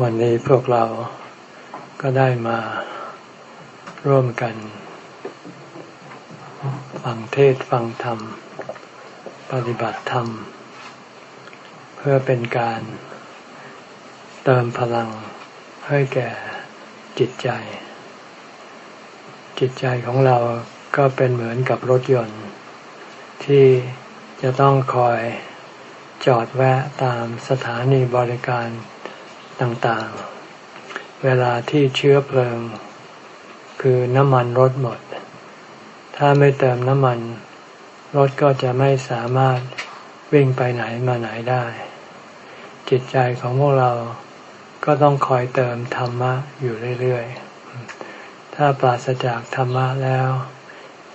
วันนี้พวกเราก็ได้มาร่วมกัน ฟังเทศฟังธรรม ปฏิบัติธรรม เพื่อเป็นการเติมพลังให้แก่จิตใจ จิตใจของเราก็เป็นเหมือนกับรถยนต์ ที่จะต้องคอยจอดแวะตามสถานีบริการ ต่างๆ เวลาที่เชื้อเพลิง คือน้ำมันรถหมด ถ้าไม่เติมน้ำมัน รถก็จะไม่สามารถวิ่งไปไหนมาไหนได้ จิตใจของพวกเราก็ต้องคอยเติมธรรมะอยู่เรื่อยๆ ถ้าปราศจากธรรมะแล้ว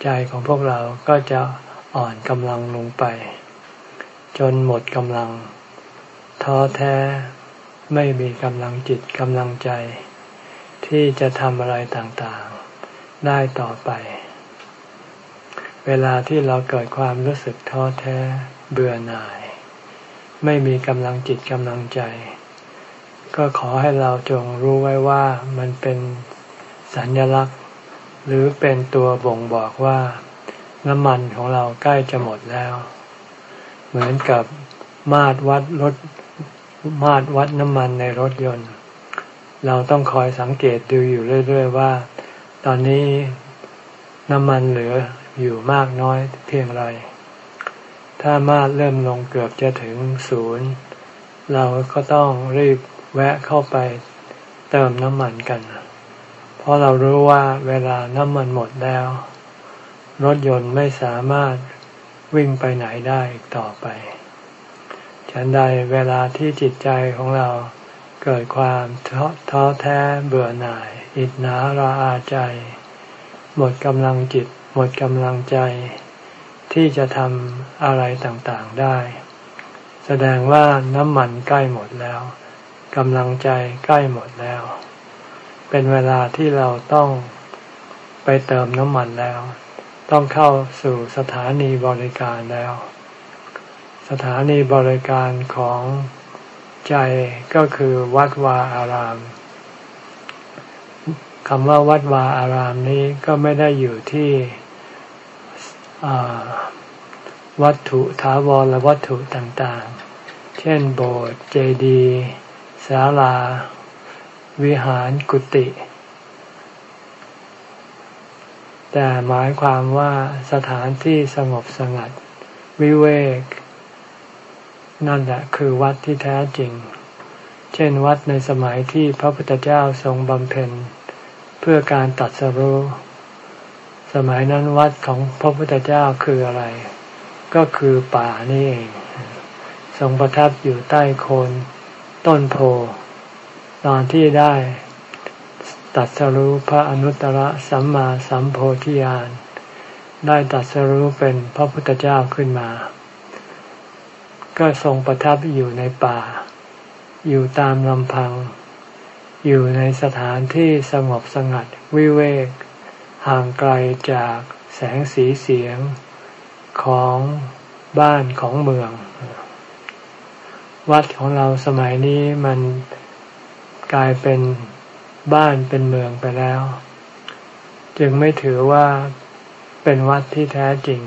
ใจของพวกเราก็จะอ่อนกำลังลงไป จนหมดกำลัง ท้อแท้ ไม่มีกำลังจิตกำลังใจ ที่จะทำอะไรต่างๆ ได้ต่อไป เวลาที่เราเกิดความรู้สึกท้อแท้เบื่อหน่าย ไม่มีกำลังจิตกำลังใจ ก็ขอให้เราจงรู้ไว้ว่ามันเป็นสัญลักษณ์ หรือเป็นตัวบ่งบอกว่าน้ำมันของเราใกล้จะหมดแล้ว เหมือนกับมาตรวัดรถ มาตรวัดน้ำมันในรถยนต์ เราต้องคอยสังเกตดูอยู่เรื่อย ๆ ว่า ตอนนี้น้ำมันเหลืออยู่มากน้อยเพียงไร ถ้ามาตรเริ่มลงเกือบจะถึงศูนย์เราก็ต้องรีบแวะเข้าไปเติมน้ำมันกัน เพราะเรารู้ว่าเวลาน้ำมันหมดแล้ว รถยนต์ไม่สามารถวิ่งไปไหนได้อีกต่อไป ฉันใดเวลาที่จิตใจของเราเกิดความท้อแท้เบื่อหน่าย อิจนาระอาใจ หมดกำลังจิต หมดกำลังใจ ที่จะทำอะไรต่างๆได้ แสดงว่าน้ำมันใกล้หมดแล้วกำลังใจใกล้หมดแล้ว เป็นเวลาที่เราต้องไปเติมน้ำมันแล้ว ต้องเข้าสู่สถานีบริการแล้ว สถานีบริการของใจก็คือวัดวาอารามคำว่าวัดวาอารามนี้ก็ไม่ได้อยู่ที่วัตถุถาวรและวัตถุต่างๆ เช่นโบสถ์เจดีย์ศาลา วิหารกุฏิ แต่หมายความว่าสถานที่สงบสงัด วิเวก นั่นแหละคือวัดที่แท้จริง เช่นวัดในสมัยที่พระพุทธเจ้าทรงบำเพ็ญ เพื่อการตัดสรู้สมัยนั้นวัดของพระพุทธเจ้าคืออะไร ก็คือป่านี่เอง ทรงประทับอยู่ใต้โคนต้นโพตอนที่ได้ตัดสรู้พระอนุตตรสัมมาสัมโพธิญาณได้ตัดสรู้เป็นพระพุทธเจ้าขึ้นมา ก็ทรงประทับอยู่ในป่า อยู่ตามลำพัง อยู่ในสถานที่สงบสงัดวิเวก ห่างไกลจากแสงสีเสียงของบ้านของเมือง วัดของเราสมัยนี้มันกลายเป็นบ้านเป็นเมืองไปแล้ว จึงไม่ถือว่าเป็นวัดที่แท้จริง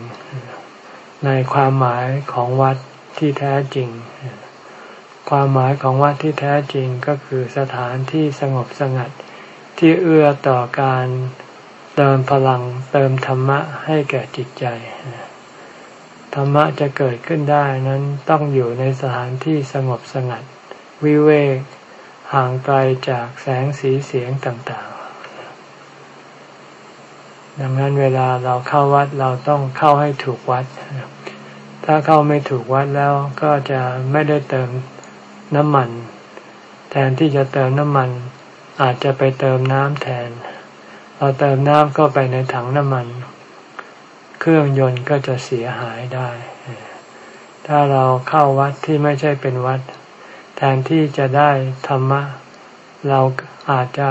ในความหมายของวัด ที่แท้จริง ความหมายของวัดที่แท้จริงก็คือสถานที่สงบสงัด ที่เอื้อต่อการเติมพลังเติมธรรมะให้แก่จิตใจ ธรรมะจะเกิดขึ้นได้นั้นต้องอยู่ในสถานที่สงบสงัด วิเวกห่างไกลจากแสงสีเสียงต่างๆ ดังนั้นเวลาเราเข้าวัดเราต้องเข้าให้ถูกวัด ถ้าเข้าไม่ถูกวัดแล้วก็จะไม่ได้เติมน้ำมัน แทนที่จะเติมน้ำมัน อาจจะไปเติมน้ำแทนเราเติมน้ำก็ไปในถังน้ำมัน เครื่องยนต์ก็จะเสียหายได้ ถ้าเราเข้าวัดที่ไม่ใช่เป็นวัด แทนที่จะได้ธรรมะ เราอาจจะ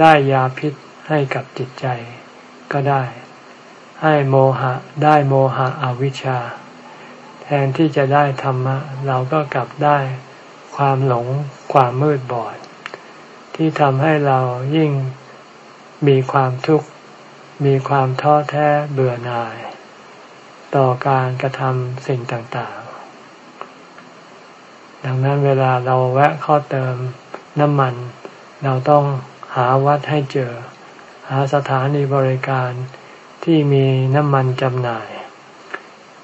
ได้ยาพิษให้กับจิตใจก็ได้ ให้โมหะได้โมหะอวิชชา แทนที่จะได้ธรรมะ เราก็กลับได้ความหลงความมืดบอด ที่ทำให้เรายิ่งมีความทุกข์มีความท้อแท้เบื่อหน่าย ต่อการกระทำสิ่งต่างๆ ดังนั้นเวลาเราแวะข้าเติมน้ำมัน เราต้องหาวัดให้เจอ หาสถานีบริการที่มีน้ำมันจำหน่าย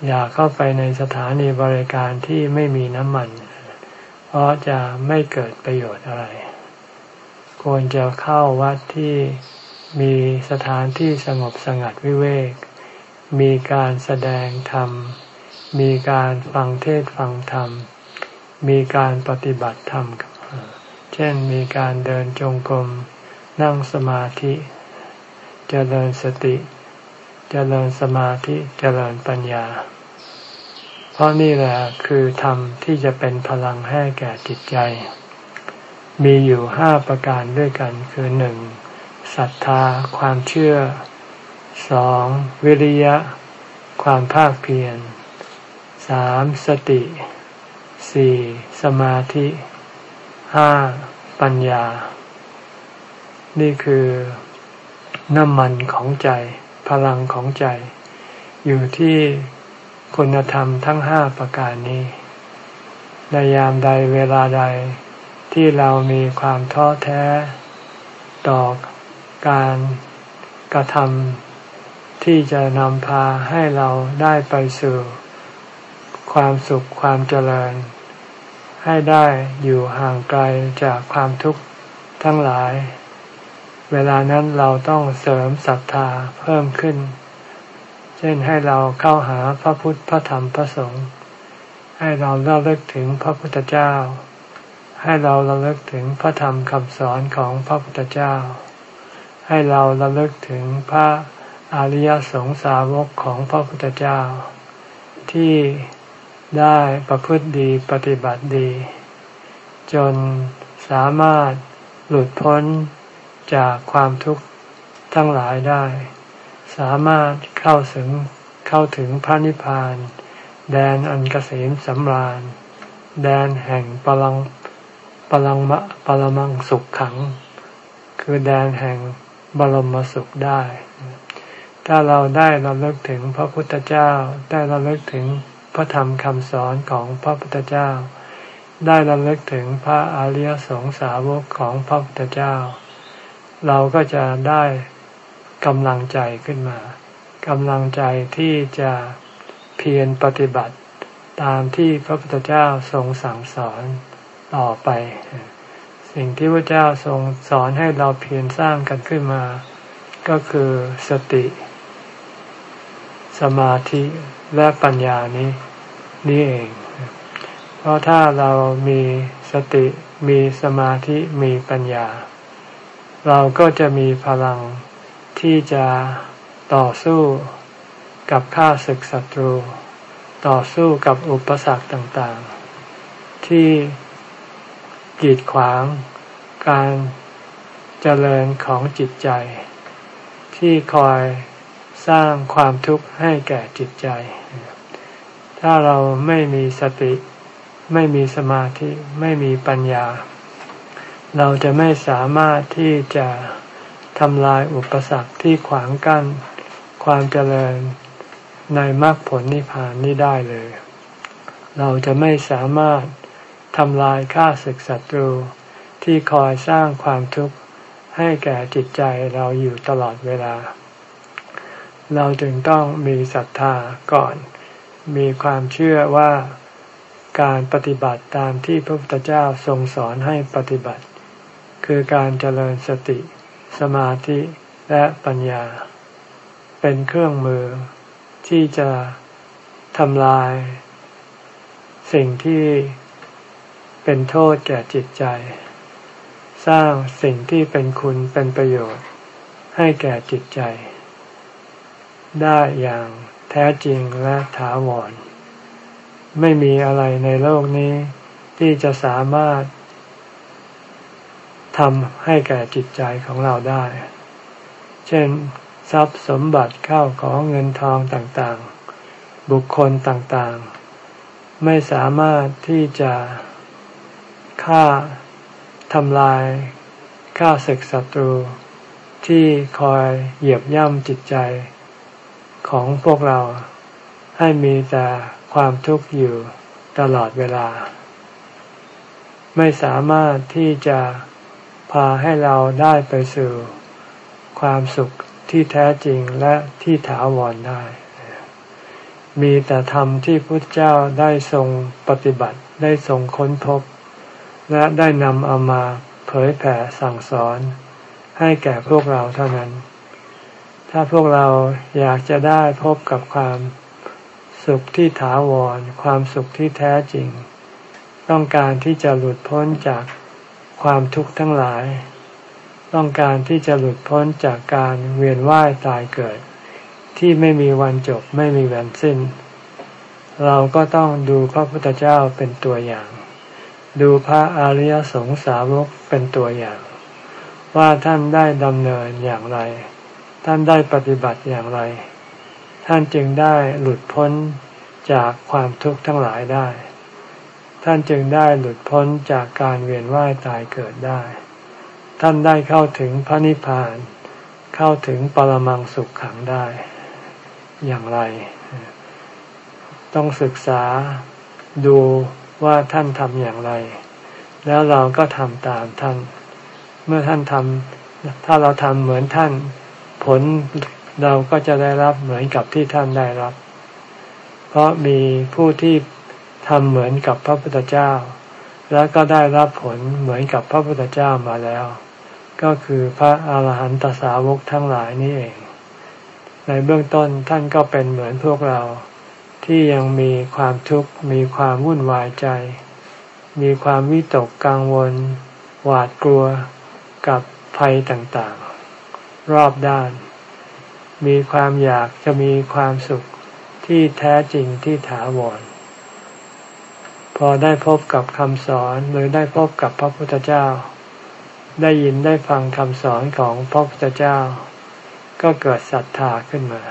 อย่าเข้าไปในสถานีบริการที่ไม่มีน้ำมัน เพราะจะไม่เกิดประโยชน์อะไร ควรจะเข้าวัดที่มีสถานที่สงบสงัดวิเวก มีการแสดงธรรม มีการฟังเทศฟังธรรม มีการปฏิบัติธรรม เช่นมีการเดินจงกรม นั่งสมาธิจเจริญสติจ เจริญสมาธิจเจริญปัญญา เพราะนี่แหละคือธรรมที่จะเป็นพลังให้แก่จิตใจ มีอยู่ห้าประการด้วยกันคือหนึ่งศรัทธา ความเชื่อสองวิริยะ ความภาคเพียรสามสติสี่สมาธิห้าปัญญา นี่คือน้ำมันของใจ พลังของใจ อยู่ที่คุณธรรมทั้งห้าประการนี้ในยามใดเวลาใดที่เรามีความท้อแท้ ต่อการกระทำที่จะนำพาให้เราได้ไปสู่ ความสุขความเจริญ ให้ได้อยู่ห่างไกลจากความทุกข์ทั้งหลาย เวลานั้นเราต้องเสริมศรัทธาเพิ่มขึ้น เช่นให้เราเข้าหาพระพุทธพระธรรมพระสงฆ์ให้เราเล่าเลิกถึงพระพุทธเจ้า ให้เราเล่าเลิกถึงพระธรรมคำสอนของพระพุทธเจ้า ให้เราระลึกถึงพระอริยสงสาวกของพระพุทธเจ้า ที่ได้ประพฤติดีปฏิบัติดี จนสามารถหลุดพ้น จากความทุกข์ทั้งหลายได้ สามารถเข้าถึงเข้าถึงพระนิพพาน แดนอันกเกษมสำราญ แดนแห่งปลังปลังมะปรมังสุขขัง คือแดนแห่งบรมสุขได้ ถ้าเราได้เราเลิกถึงพระพุทธเจ้า ได้เราเลิกถึงพระธรรมคำสอนของพระพุทธเจ้า ได้เราเลิกถึงพระอริยสงสาวกของพระพุทธเจ้า เราก็จะได้กำลังใจขึ้นมากำลังใจที่จะเพียรปฏิบัติตามที่พระพุทธเจ้าทรงสั่งสอนต่อไป สิ่งที่พระเจ้าทรงสอนให้เราเพียรสร้างกันขึ้นมา ก็คือสติ สมาธิและปัญญานี้นี่เอง เพราะถ้าเรามีสติมีสมาธิมีปัญญา เราก็จะมีพลังที่จะต่อสู้กับข้าศึกศัตรู ต่อสู้กับอุปสรรคต่างๆ ที่กีดขวางการเจริญของจิตใจ ที่คอยสร้างความทุกข์ให้แก่จิตใจ ถ้าเราไม่มีสติ ไม่มีสมาธิ ไม่มีปัญญา เราจะไม่สามารถที่จะทำลายอุปสรรคที่ขวางกั้นความเจริญในมรรคผลนิพพานนี้ได้เลย เราจะไม่สามารถทำลายข้าศึกศัตรูที่คอยสร้างความทุกข์ให้แก่จิตใจเราอยู่ตลอดเวลา เราจึงต้องมีศรัทธาก่อน มีความเชื่อว่าการปฏิบัติตามที่พระพุทธเจ้าทรงสอนให้ปฏิบัติ คือการเจริญสติ สมาธิและปัญญา เป็นเครื่องมือที่จะทำลาย สิ่งที่เป็นโทษแก่จิตใจ สร้างสิ่งที่เป็นคุณเป็นประโยชน์ ให้แก่จิตใจ ได้อย่างแท้จริงและถาวร ไม่มีอะไรในโลกนี้ที่จะสามารถ ทำให้แก่จิตใจของเราได้ เช่น ทรัพย์สมบัติเข้าของเงินทองต่างๆ บุคคลต่างๆ ไม่สามารถที่จะฆ่าทำลายข้าศึกศัตรู ที่คอยเหยียบย่ำจิตใจ ของพวกเราให้มีแต่ความทุกข์อยู่ตลอดเวลา ไม่สามารถที่จะ พาให้เราได้ไปสู่ความสุขที่แท้จริงและที่ถาวรได้ มีแต่ธรรมที่พุทธเจ้าได้ทรงปฏิบัติได้ทรงค้นพบ และได้นำเอามาเผยแผ่สั่งสอน ให้แก่พวกเราเท่านั้น ถ้าพวกเราอยากจะได้พบกับความสุขที่ถาวร ความสุขที่แท้จริง ต้องการที่จะหลุดพ้นจาก ความทุกข์ทั้งหลาย ต้องการที่จะหลุดพ้นจากการเวียนว่ายตายเกิด ที่ไม่มีวันจบไม่มีวันสิ้น เราก็ต้องดูพระพุทธเจ้าเป็นตัวอย่าง ดูพระอริยสงสาวกเป็นตัวอย่าง ว่าท่านได้ดำเนินอย่างไร ท่านได้ปฏิบัติอย่างไร ท่านจึงได้หลุดพ้นจากความทุกข์ทั้งหลายได้ ท่านจึงได้หลุดพ้นจากการเวียนว่ายตายเกิดได้ ท่านได้เข้าถึงพระนิพพาน เข้าถึงปรมังสุขขังได้ อย่างไร ต้องศึกษาดูว่าท่านทำอย่างไร แล้วเราก็ทำตามท่าน เมื่อท่านทำถ้าเราทำเหมือนท่าน ผลเราก็จะได้รับเหมือนกับที่ท่านได้รับ เพราะมีผู้ที่ ทำเหมือนกับพระพุทธเจ้า แล้วก็ได้รับผลเหมือนกับพระพุทธเจ้ามาแล้ว ก็คือพระอาหารหันตสาวกทั้งหลายนี่เอง ในเบื้องต้นท่านก็เป็นเหมือนพวกเรา ที่ยังมีความทุกข์มีความวุ่นวายใจ มีความวิตกกังวล หวาดกลัวกับภัยต่างๆ รอบด้าน มีความอยากจะมีความสุขที่แท้จริงที่ถาวร พอได้พบกับคำสอนหรือได้พบกับพระพุทธเจ้า ได้ยินได้ฟังคำสอนของพระพุทธเจ้า ก็เกิดศรัทธาขึ้นมา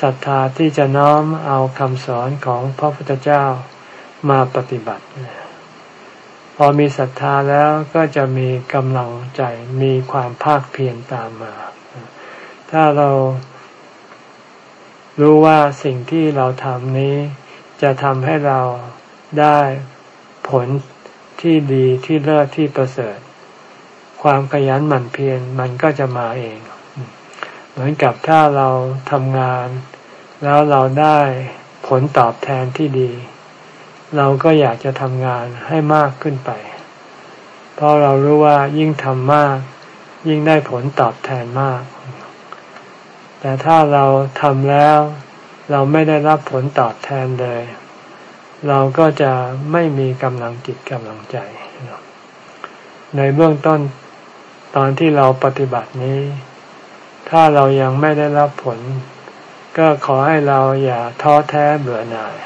ศรัทธาที่จะน้อมเอาคำสอนของพระพุทธเจ้ามาปฏิบัติ พอมีศรัทธาแล้วก็จะมีกำลังใจมีความภาคเพียรตามมา ถ้าเรารู้ว่าสิ่งที่เราทำนี้จะทำให้เรา ได้ผลที่ดีที่เลิศที่ประเสริฐ ความขยันหมั่นเพียรมันก็จะมาเอง เหมือนกับถ้าเราทำงาน แล้วเราได้ผลตอบแทนที่ดี เราก็อยากจะทำงานให้มากขึ้นไป เพราะเรารู้ว่ายิ่งทำมาก ยิ่งได้ผลตอบแทนมาก แต่ถ้าเราทำแล้ว เราไม่ได้รับผลตอบแทนเลย เราก็จะไม่มีกำลังจิตกำลังใจ ในเบื้องต้นตอนที่เราปฏิบัตินี้ ถ้าเรายังไม่ได้รับผล ก็ขอให้เราอย่าท้อแท้เบื่อหน่าย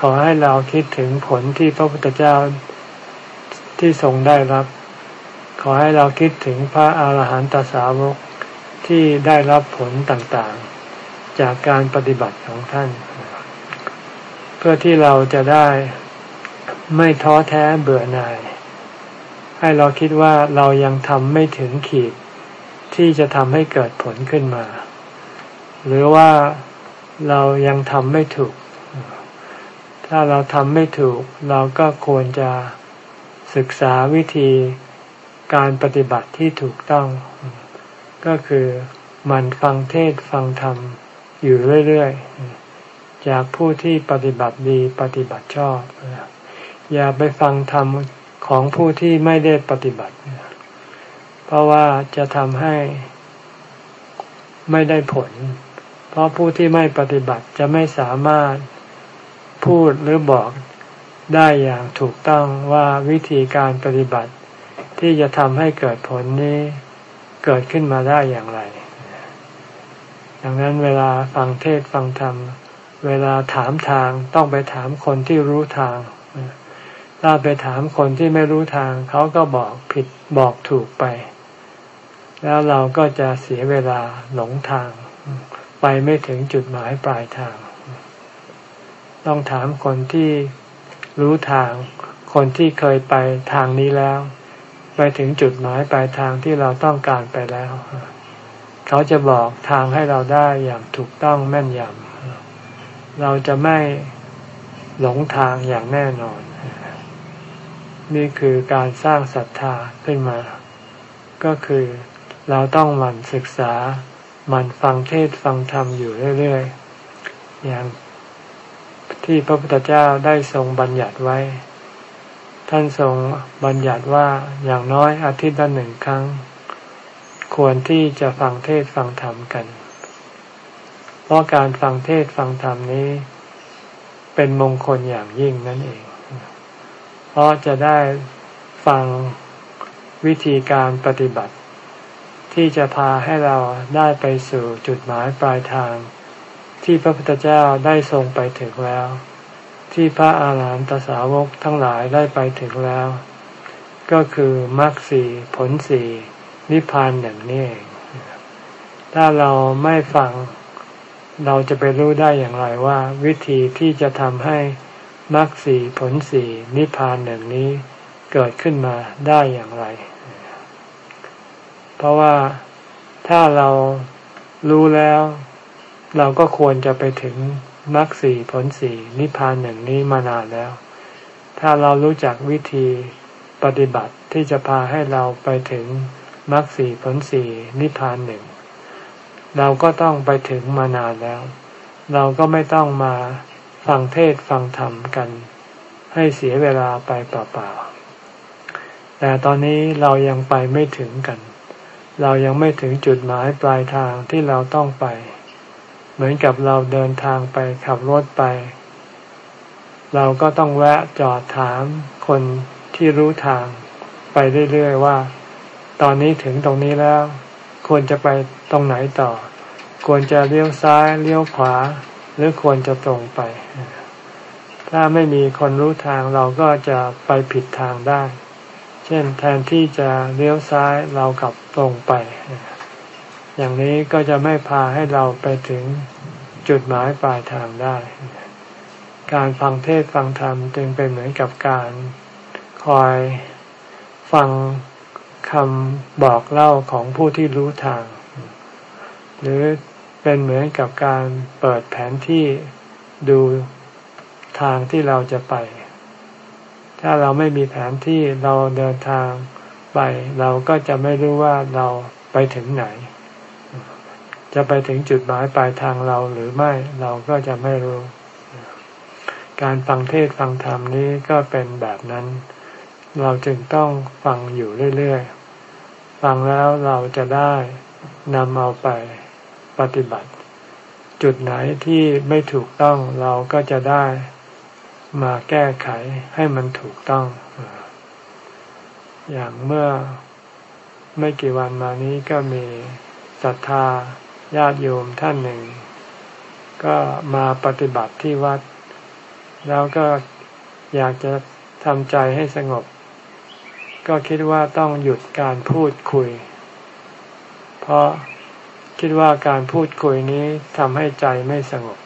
ขอให้เราคิดถึงผลที่พระพุทธเจ้าที่ทรงได้รับ ขอให้เราคิดถึงพระอาหารหันตสาวกที่ได้รับผลต่างๆ จากการปฏิบัติของท่าน พื่อที่เราจะได้ไม่ท้อแท้เบื่อหน่าย ให้เราคิดว่าเรายังทำไม่ถึงขีด ที่จะทำให้เกิดผลขึ้นมา หรือว่าเรายังทำไม่ถูก ถ้าเราทำไม่ถูก เราก็ควรจะศึกษาวิธีการปฏิบัติที่ถูกต้อง ก็คือมันฟังเทศฟังธรรมอยู่เรื่อย ๆ จากผู้ที่ปฏิบัติดีปฏิบัติชอบ อย่าไปฟังธรรมของผู้ที่ไม่ได้ปฏิบัติ เพราะว่าจะทำให้ไม่ได้ผล เพราะผู้ที่ไม่ปฏิบัติจะไม่สามารถพูดหรือบอกได้อย่างถูกต้องว่าวิธีการปฏิบัติ ที่จะทำให้เกิดผลนี้เกิดขึ้นมาได้อย่างไร ดังนั้นเวลาฟังเทศฟังธรรม เวลาถามทางต้องไปถามคนที่รู้ทาง ถ้าไปถามคนที่ไม่รู้ทาง เขาก็บอกผิดบอกถูกไป แล้วเราก็จะเสียเวลาหลงทาง ไปไม่ถึงจุดหมายปลายทาง ต้องถามคนที่รู้ทาง คนที่เคยไปทางนี้แล้ว ไปถึงจุดหมายปลายทางที่เราต้องการไปแล้ว เขาจะบอกทางให้เราได้อย่างถูกต้องแม่นยำ เราจะไม่หลงทางอย่างแน่นอน นี่คือการสร้างศรัทธาขึ้นมา ก็คือเราต้องหมั่นศึกษาหมั่นฟังเทศฟังธรรมอยู่เรื่อยๆ อย่างที่พระพุทธเจ้าได้ทรงบัญญัติไว้ ท่านทรงบัญญัติว่าอย่างน้อยอาทิตย์ละหนึ่งครั้ง ควรที่จะฟังเทศฟังธรรมกัน เพราะการฟังเทศฟังธรรมนี้ เป็นมงคลอย่างยิ่งนั่นเอง เพราะจะได้ฟังวิธีการปฏิบัติ ที่จะพาให้เราได้ไปสู่จุดหมายปลายทาง ที่พระพุทธเจ้าได้ทรงไปถึงแล้ว ที่พระอาหารหันตสาวกทั้งหลายได้ไปถึงแล้ว ก็คือมรรคสีผลสีนิพพานอย่างนี้เองถ้าเราไม่ฟัง เราจะไปรู้ได้อย่างไรว่า วิธีที่จะทำให้มรรคสีผลสีนิพพานอย่งนี้เกิดขึ้นมาได้อย่างไร เพราะว่าถ้าเรารู้แล้ว เราก็ควรจะไปถึงมรรคสีผลสีนิพพานหนึ่งนี้มานานแล้ว ถ้าเรารู้จักวิธีปฏิบัติที่จะพาให้เราไปถึงมรรคสีผลสีนิพพานหนึ่ง เราก็ต้องไปถึงมานานแล้ว เราก็ไม่ต้องมาฟังเทศฟังธรรมกัน ให้เสียเวลาไปเปล่าๆ แต่ตอนนี้เรายังไปไม่ถึงกัน เรายังไม่ถึงจุดหมายปลายทางที่เราต้องไป เหมือนกับเราเดินทางไปขับรถไป เราก็ต้องแวะจอดถามคนที่รู้ทางไปเรื่อยๆว่า ตอนนี้ถึงตรงนี้แล้ว ควรจะไปตรงไหนต่อ ควรจะเลี้ยวซ้ายเลี้ยวขวา หรือควรจะตรงไป ถ้าไม่มีคนรู้ทางเราก็จะไปผิดทางได้ เช่นแทนที่จะเลี้ยวซ้ายเรากลับตรงไป อย่างนี้ก็จะไม่พาให้เราไปถึงจุดหมายปลายทางได้ การฟังเทศฟังธรรมจึงเป็นเหมือนกับการคอยฟัง คำบอกเล่าของผู้ที่รู้ทาง หรือเป็นเหมือนกับการเปิดแผนที่ดูทางที่เราจะไป ถ้าเราไม่มีแผนที่เราเดินทางไป เราก็จะไม่รู้ว่าเราไปถึงไหน จะไปถึงจุดหมายปลายทางเราหรือไม่เราก็จะไม่รู้ การฟังเทศฟังธรรมนี้ก็เป็นแบบนั้น เราจึงต้องฟังอยู่เรื่อยๆ ฟังแล้วเราจะได้นำเอาไปปฏิบัติ จุดไหนที่ไม่ถูกต้องเราก็จะได้มาแก้ไขให้มันถูกต้อง อย่างเมื่อไม่กี่วันมานี้ก็มีศรัทธาญาติโยมท่านหนึ่ง ก็มาปฏิบัติที่วัด แล้วก็อยากจะทำใจให้สงบ ก็คิดว่าต้องหยุดการพูดคุย เพราะคิดว่าการพูดคุยนี้ทำให้ใจไม่สงบ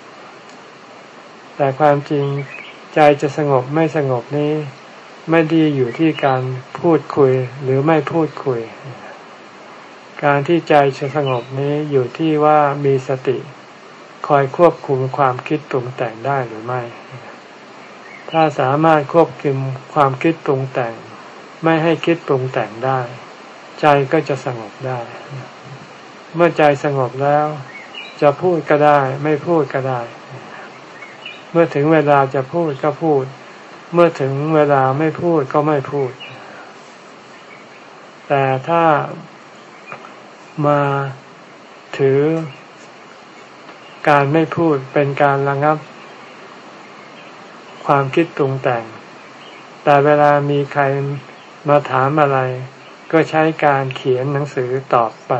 แต่ความจริงใจจะสงบไม่สงบนี้ ไม่ดีอยู่ที่การพูดคุยหรือไม่พูดคุย การที่ใจจะสงบนี้อยู่ที่ว่ามีสติ คอยควบคุมความคิดปรุงแต่งได้หรือไม่ ถ้าสามารถควบคุมความคิดปรุงแต่ง ไม่ให้คิดปรุงแต่งได้ ใจก็จะสงบได้ เมื่อใจสงบแล้ว จะพูดก็ได้ ไม่พูดก็ได้ เมื่อถึงเวลาจะพูดก็พูด เมื่อถึงเวลาไม่พูดก็ไม่พูด แต่ถ้ามาถือการไม่พูดเป็นการระงับ ความคิดปรุงแต่ง แต่เวลามีใคร มาถามอะไรก็ใช้การเขียนหนังสือตอบไป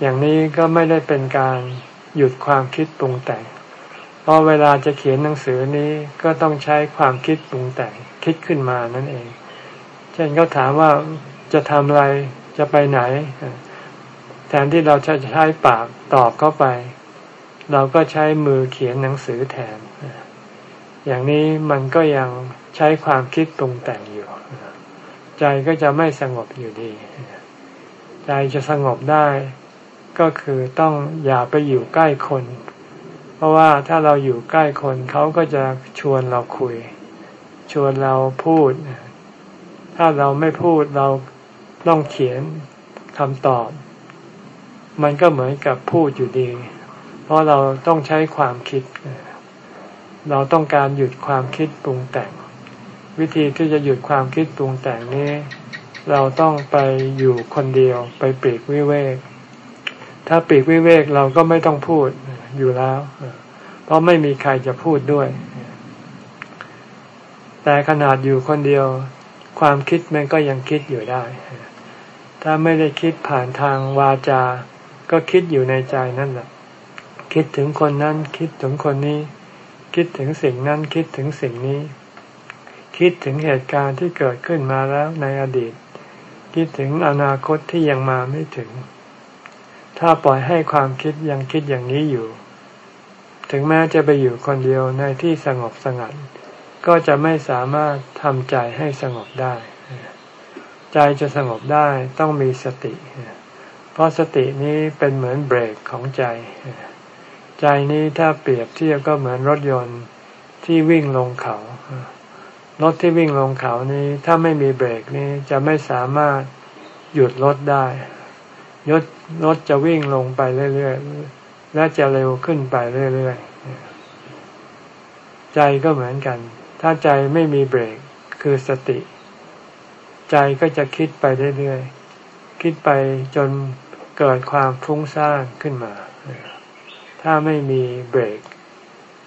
อย่างนี้ก็ไม่ได้เป็นการหยุดความคิดปรุงแต่ง เพราะเวลาจะเขียนหนังสือนี้ก็ต้องใช้ความคิดปรุงแต่งคิดขึ้นมานั่นเอง เช่นเขาถามว่าจะทำอะไรจะไปไหน แทนที่เราจะใช้ปากตอบเข้าไป เราก็ใช้มือเขียนหนังสือแทน อย่างนี้มันก็ยังใช้ความคิดปรุงแต่งอยู่ ใจก็จะไม่สงบอยู่ดี ใจจะสงบได้ ก็คือต้องอย่าไปอยู่ใกล้คน เพราะว่าถ้าเราอยู่ใกล้คนเขาก็จะชวนเราคุย ชวนเราพูด ถ้าเราไม่พูดเราต้องเขียนคำตอบ มันก็เหมือนกับพูดอยู่ดี เพราะเราต้องใช้ความคิด เราต้องการหยุดความคิดปรุงแต่ง วิธีที่จะหยุดความคิดปรุงแต่งนี้ เราต้องไปอยู่คนเดียว ไปปีกวิเวก ถ้าปีกวิเวกเราก็ไม่ต้องพูดอยู่แล้ว เพราะไม่มีใครจะพูดด้วย แต่ขนาดอยู่คนเดียว ความคิดมันก็ยังคิดอยู่ได้ ถ้าไม่ได้คิดผ่านทางวาจา ก็คิดอยู่ในใจนั่นแหละ คิดถึงคนนั้น คิดถึงคนนี้ คิดถึงสิ่งนั้น คิดถึงสิ่งนี้ คิดถึงเหตุการณ์ที่เกิดขึ้นมาแล้วในอดีต คิดถึงอนาคตที่ยังมาไม่ถึง ถ้าปล่อยให้ความคิดยังคิดอย่างนี้อยู่ ถึงแม้จะไปอยู่คนเดียวในที่สงบสงัด ก็จะไม่สามารถทำใจให้สงบได้ ใจจะสงบได้ต้องมีสติ เพราะสตินี้เป็นเหมือนเบรกของใจ ใจนี้ถ้าเปรียบเทียบก็เหมือนรถยนต์ที่วิ่งลงเขา รถที่วิ่งลงเขานี้ถ้าไม่มีเบรกนี้จะไม่สามารถหยุดรถได้รถรถจะวิ่งลงไปเรื่อยๆ และจะเร็วขึ้นไปเรื่อยๆ ใจก็เหมือนกัน ถ้าใจไม่มีเบรกคือสติ ใจก็จะคิดไปเรื่อยๆ คิดไปจนเกิดความฟุ้งซ่านขึ้นมา ถ้าไม่มีเบรก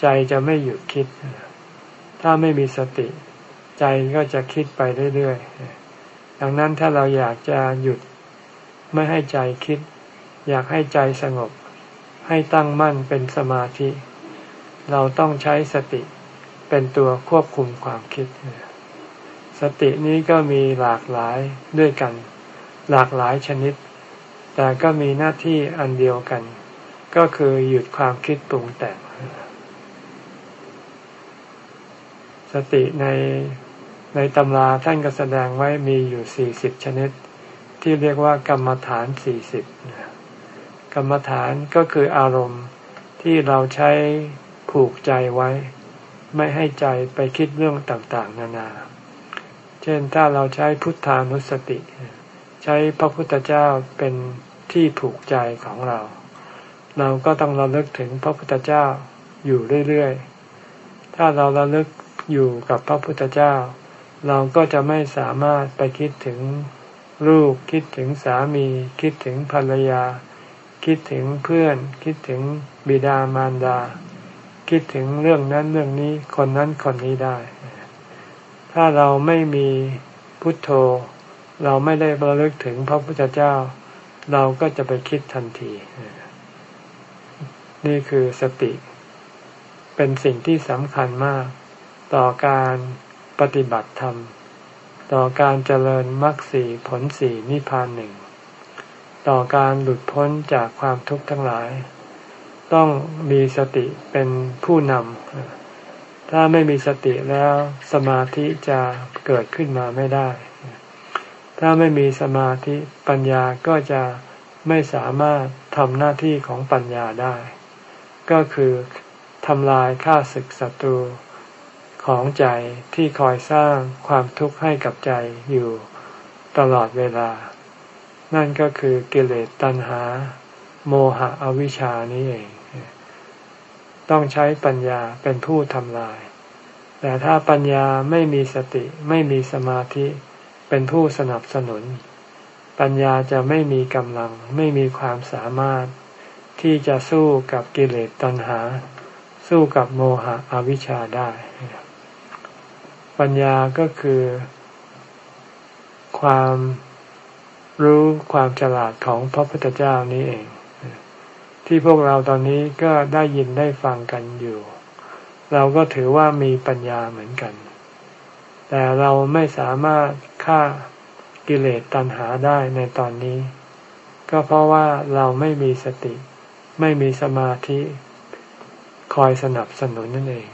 ใจจะไม่หยุดคิด ถ้าไม่มีสติ ใจก็จะคิดไปเรื่อยๆ ดังนั้นถ้าเราอยากจะหยุดไม่ให้ใจคิด อยากให้ใจสงบ ให้ตั้งมั่นเป็นสมาธิ เราต้องใช้สติเป็นตัวควบคุมความคิด สตินี้ก็มีหลากหลายด้วยกัน หลากหลายชนิด แต่ก็มีหน้าที่อันเดียวกัน ก็คือหยุดความคิดปรุงแต่งสติใน ในตำราท่านก็แสดงไว้มีอยู่สี่สิบชนิด ที่เรียกว่ากรรมฐานสี่สิบกรรมฐานก็คืออารมณ์ที่เราใช้ผูกใจไว้ ไม่ให้ใจไปคิดเรื่องต่างๆ นานา เช่นถ้าเราใช้พุทธานุสติ ใช้พระพุทธเจ้าเป็นที่ผูกใจของเรา เราก็ต้องระลึกถึงพระพุทธเจ้าอยู่เรื่อยๆ ถ้าเราระลึกอยู่กับพระพุทธเจ้า เราก็จะไม่สามารถไปคิดถึงลูกคิดถึงสามี คิดถึงภรรยา คิดถึงเพื่อน คิดถึงบิดามารดา คิดถึงเรื่องนั้นเรื่องนี้คนนั้นคนนี้ได้ ถ้าเราไม่มีพุทโธ เราไม่ได้ระลึกถึงพระพุทธเจ้า เราก็จะไปคิดทันที นี่คือสติ เป็นสิ่งที่สำคัญมาก ต่อการ ปฏิบัติธรรม ต่อการเจริญมรรคสีผลสีนิพพานหนึ่ง ต่อการหลุดพ้นจากความทุกข์ทั้งหลาย ต้องมีสติเป็นผู้นำ ถ้าไม่มีสติแล้วสมาธิจะเกิดขึ้นมาไม่ได้ ถ้าไม่มีสมาธิปัญญาก็จะไม่สามารถทำหน้าที่ของปัญญาได้ ก็คือทำลายข้าศึกศัตรู ของใจที่คอยสร้างความทุกข์ให้กับใจอยู่ตลอดเวลา นั่นก็คือกิเลสตัณหา โมหะอวิชานี้เอง ต้องใช้ปัญญาเป็นผู้ทำลาย แต่ถ้าปัญญาไม่มีสติไม่มีสมาธิเป็นผู้สนับสนุน ปัญญาจะไม่มีกำลังไม่มีความสามารถที่จะสู้กับกิเลสตัณหา สู้กับโมหะอวิชชาได้ ปัญญาก็คือ ความรู้ความฉลาดของพระพุทธเจ้านี้เอง ที่พวกเราตอนนี้ก็ได้ยินได้ฟังกันอยู่ เราก็ถือว่ามีปัญญาเหมือนกัน แต่เราไม่สามารถฆ่ากิเลสตัณหาได้ในตอนนี้ ก็เพราะว่าเราไม่มีสติ ไม่มีสมาธิ คอยสนับสนุนนั่นเอง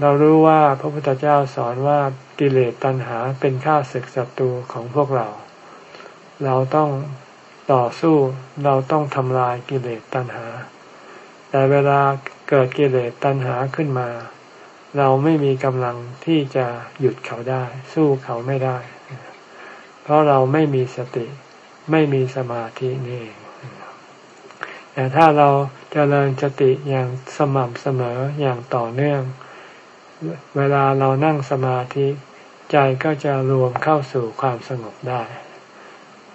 เรารู้ว่าพระพุทธเจ้าสอนว่ากิเลสตัณหาเป็นข้าศึกศัตรูของพวกเรา เราต้องต่อสู้เราต้องทำลายกิเลสตัณหา แต่เวลาเกิดกิเลสตัณหาขึ้นมา เราไม่มีกำลังที่จะหยุดเขาได้ สู้เขาไม่ได้ เพราะเราไม่มีสติ ไม่มีสมาธินี่เองแต่ถ้าเราจเจริญสติอย่างสม่ำเสมออย่างต่อเนื่อง เวลาเรานั่งสมาธิใจก็จะรวมเข้าสู่ความสงบได้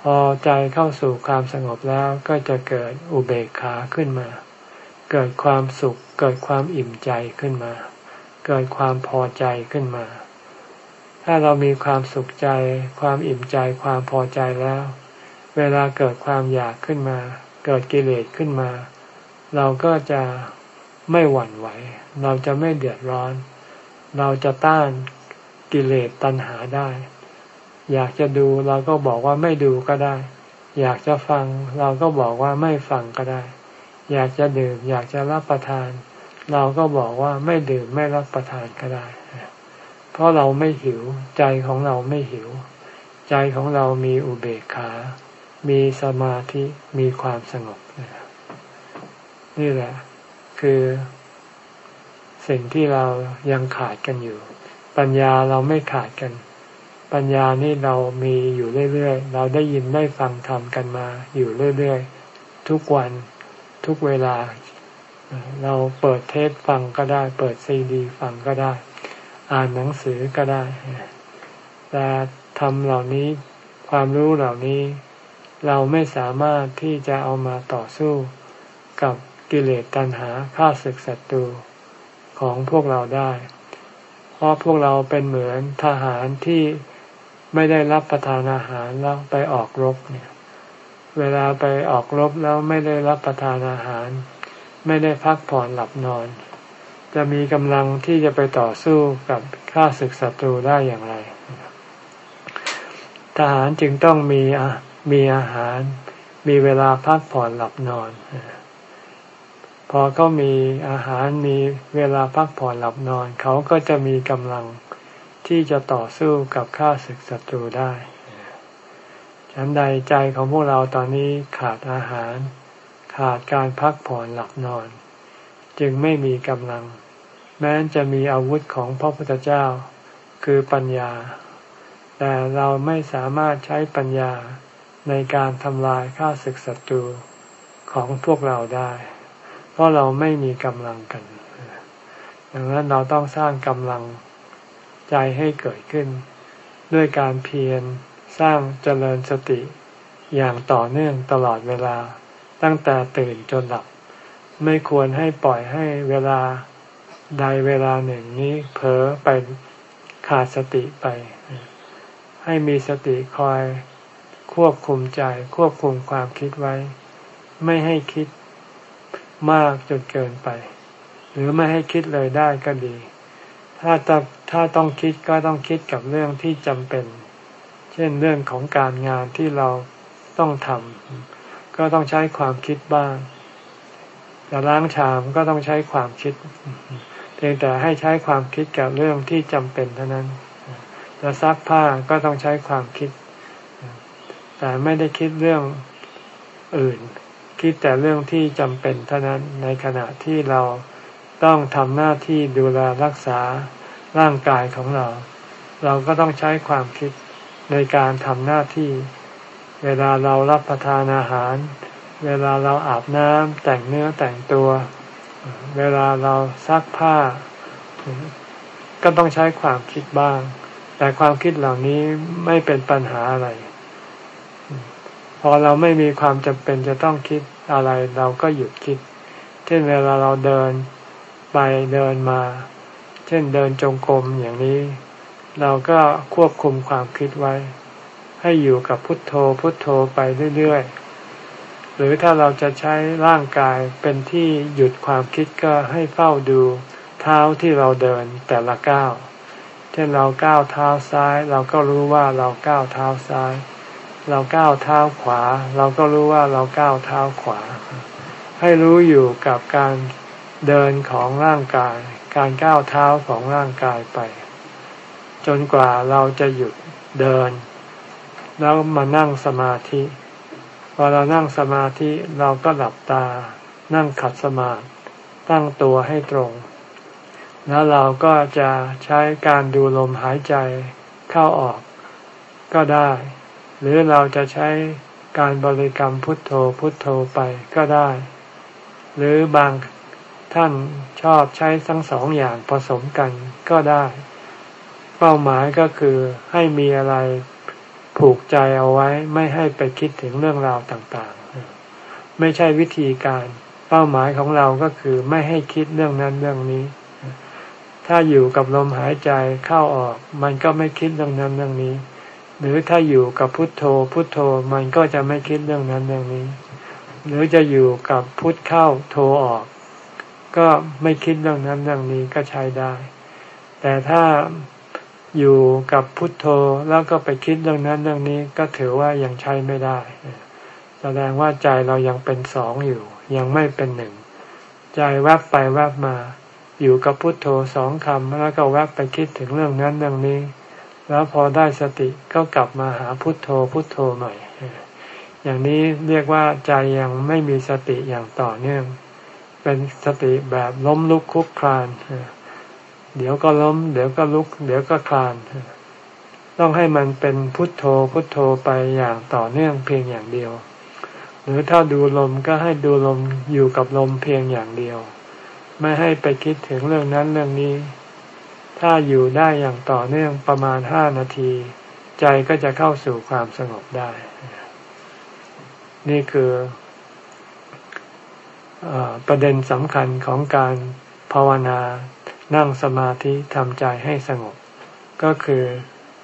พอใจเข้าสู่ความสงบแล้วก็จะเกิดอุเบกขาขึ้นมา เกิดความสุข เกิดความอิ่มใจขึ้นมา เกิดความพอใจขึ้นมา ถ้าเรามีความสุขใจ ความอิ่มใจ ความพอใจแล้ว เวลาเกิดความอยากขึ้นมา เกิดกิเลสขึ้นมา เราก็จะไม่หวั่นไหว เราจะไม่เดือดร้อน เราจะต้านกิเลสตัณหาได้ อยากจะดูเราก็บอกว่าไม่ดูก็ได้ อยากจะฟังเราก็บอกว่าไม่ฟังก็ได้ อยากจะดื่มอยากจะรับประทาน เราก็บอกว่าไม่ดื่มไม่รับประทานก็ได้ เพราะเราไม่หิว ใจของเราไม่หิว ใจของเรามีอุเบกขา มีสมาธิมีความสงบนี่แหละ คือ สิ่งที่เรายังขาดกันอยู่ ปัญญาเราไม่ขาดกัน ปัญญานี่เรามีอยู่เรื่อยๆ เราได้ยินได้ฟังธรรมกันมาอยู่เรื่อยๆ ทุกวันทุกเวลา เราเปิดเทปฟังก็ได้ เปิดซีดีฟังก็ได้ อ่านหนังสือก็ได้ แต่ทำเหล่านี้ความรู้เหล่านี้ เราไม่สามารถที่จะเอามาต่อสู้กับกิเลสตัณหาข้าศึกศัตรู ของพวกเราได้ เพราะพวกเราเป็นเหมือนทหารที่ไม่ได้รับประทานอาหารแล้วไปออกรบเนี่ย เวลาไปออกรบแล้วไม่ได้รับประทานอาหาร ไม่ได้พักผ่อนหลับนอน จะมีกำลังที่จะไปต่อสู้กับข้าศึกศัตรูได้อย่างไร ทหารจึงต้องมีมีอาหาร มีเวลาพักผ่อนหลับนอน พอเขามีอาหารมีเวลาพักผ่อนหลับนอน เขาก็จะมีกำลังที่จะต่อสู้กับข้าศึกศัตรูได้ฉันใดใจของพวกเราตอนนี้ขาดอาหาร ขาดการพักผ่อนหลับนอน จึงไม่มีกำลัง แม้จะมีอาวุธของพระพุทธเจ้า คือปัญญา แต่เราไม่สามารถใช้ปัญญาในการทำลายข้าศึกศัตรูของพวกเราได้ เพราะเราไม่มีกำลังกันดังนั้นเราต้องสร้างกำลังใจให้เกิดขึ้น ด้วยการเพียรสร้างเจริญสติอย่างต่อเนื่องตลอดเวลาตั้งแต่ตื่นจนหลับ ไม่ควรให้ปล่อยให้เวลาใดเวลาหนึ่งนี้เผลอไปขาดสติไป ให้มีสติคอยควบคุมใจควบคุมความคิดไว้ ไม่ให้คิด มากจนเกินไป หรือไม่ให้คิดเลยได้ก็ดีถ้าถ้าถ้าต้องคิดก็ต้องคิดกับเรื่องที่จำเป็น เช่นเรื่องของการงานที่เราต้องทำก็ต้องใช้ความคิดบ้างจะล้างชามก็ต้องใช้ความคิด เพียงแต่ให้ใช้ความคิดกับเรื่องที่จำเป็นเท่านั้นจะซักผ้าก็ต้องใช้ความคิด แต่ไม่ได้คิดเรื่องอื่น คิดแต่เรื่องที่จำเป็นเท่านั้นในขณะที่เราต้องทำหน้าที่ดูแลรักษาร่างกายของเรา เราก็ต้องใช้ความคิดในการทำหน้าที่ เวลาเรารับประทานอาหาร เวลาเราอาบน้ำแต่งเนื้อแต่งตัว เวลาเราซักผ้า ก็ต้องใช้ความคิดบ้าง แต่ความคิดเหล่านี้ไม่เป็นปัญหาอะไร พอเราไม่มีความจำเป็นจะต้องคิด อะไรเราก็หยุดคิด เช่นเวลาเราเดินไปเดินมา เช่นเดินจงกรมอย่างนี้ เราก็ควบคุมความคิดไว้ ให้อยู่กับพุทโธพุทโธไปเรื่อยๆ หรือถ้าเราจะใช้ร่างกายเป็นที่หยุดความคิดก็ให้เฝ้าดูเท้าที่เราเดินแต่ละก้าว เช่นเราก้าวเท้าซ้าย เราก็รู้ว่าเราก้าวเท้าซ้าย เราก้าวเท้าขวา เราก็รู้ว่าเราก้าวเท้าขวา ให้รู้อยู่กับการเดินของร่างกาย การก้าวเท้าของร่างกายไป จนกว่าเราจะหยุดเดิน แล้วมานั่งสมาธิพอเรานั่งสมาธิเราก็หลับตา นั่งขัดสมาธิตั้งตัวให้ตรง แล้วเราก็จะใช้การดูลมหายใจเข้าออกก็ได้ หรือเราจะใช้การบริกรรมพุทโธพุทโธไปก็ได้ หรือบางท่านชอบใช้ทั้งสองอย่างผสมกันก็ได้ เป้าหมายก็คือให้มีอะไรผูกใจเอาไว้ไม่ให้ไปคิดถึงเรื่องราวต่างๆ ไม่ใช่วิธีการเป้าหมายของเราก็คือไม่ให้คิดเรื่องนั้นเรื่องนี้ ถ้าอยู่กับลมหายใจเข้าออก มันก็ไม่คิดเรื่องนั้นเรื่องนี้ หรือถ้าอยู่กับพุทโธ พุทโธมันก็จะไม่คิดเรื่องนั้นเรื่องนี้ หรือจะอยู่กับพุทเข้าโธออก ก็ไม่คิดเรื่องนั้นเรื่องนี้ก็ใช้ได้ แต่ถ้าอยู่กับพุทโธแล้วก็ไปคิดเรื่องนั้นเรื่องนี้ก็ถือว่ายังใช้ไม่ได้ แสดงว่าใจเรายังเป็นสองอยู่ ยังไม่เป็นหนึ่ง ใจแวบไปแวบมา อยู่กับพุทโธสองคำแล้วก็แวบไปคิดถึงเรื่องนั้นเรื่องนี้ แล้วพอได้สติก็กลับมาหาพุทโธพุทโธใหม่ อย่างนี้เรียกว่าใจยังไม่มีสติอย่างต่อเนื่อง เป็นสติแบบล้มลุกคุกคลาน เดี๋ยวก็ล้ม เดี๋ยวก็ลุก เดี๋ยวก็คลาน ต้องให้มันเป็นพุทโธพุทโธไปอย่างต่อเนื่องเพียงอย่างเดียว หรือถ้าดูลมก็ให้ดูลมอยู่กับลมเพียงอย่างเดียว ไม่ให้ไปคิดถึงเรื่องนั้นเรื่องนี้ ถ้าอยู่ได้อย่างต่อเนื่องประมาณห้านาที ใจก็จะเข้าสู่ความสงบได้ นี่คือประเด็นสำคัญของการภาวนานั่งสมาธิทำใจให้สงบ ก็คือ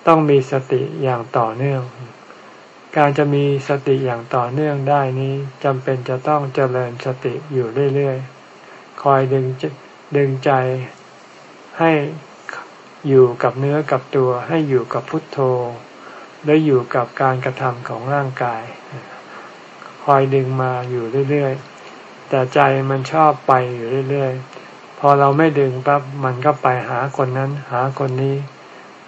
ต้องมีสติอย่างต่อเนื่อง การจะมีสติอย่างต่อเนื่องได้นี้จำเป็นจะต้องเจริญสติอยู่เรื่อยๆ คอยดึงดึงใจให้ อยู่กับเนื้อกับตัวให้อยู่กับพุทโธ และอยู่กับการกระทำของร่างกาย คอยดึงมาอยู่เรื่อยๆ แต่ใจมันชอบไปอยู่เรื่อยๆ พอเราไม่ดึงปั๊บมันก็ไปหาคนนั้น หาคนนี้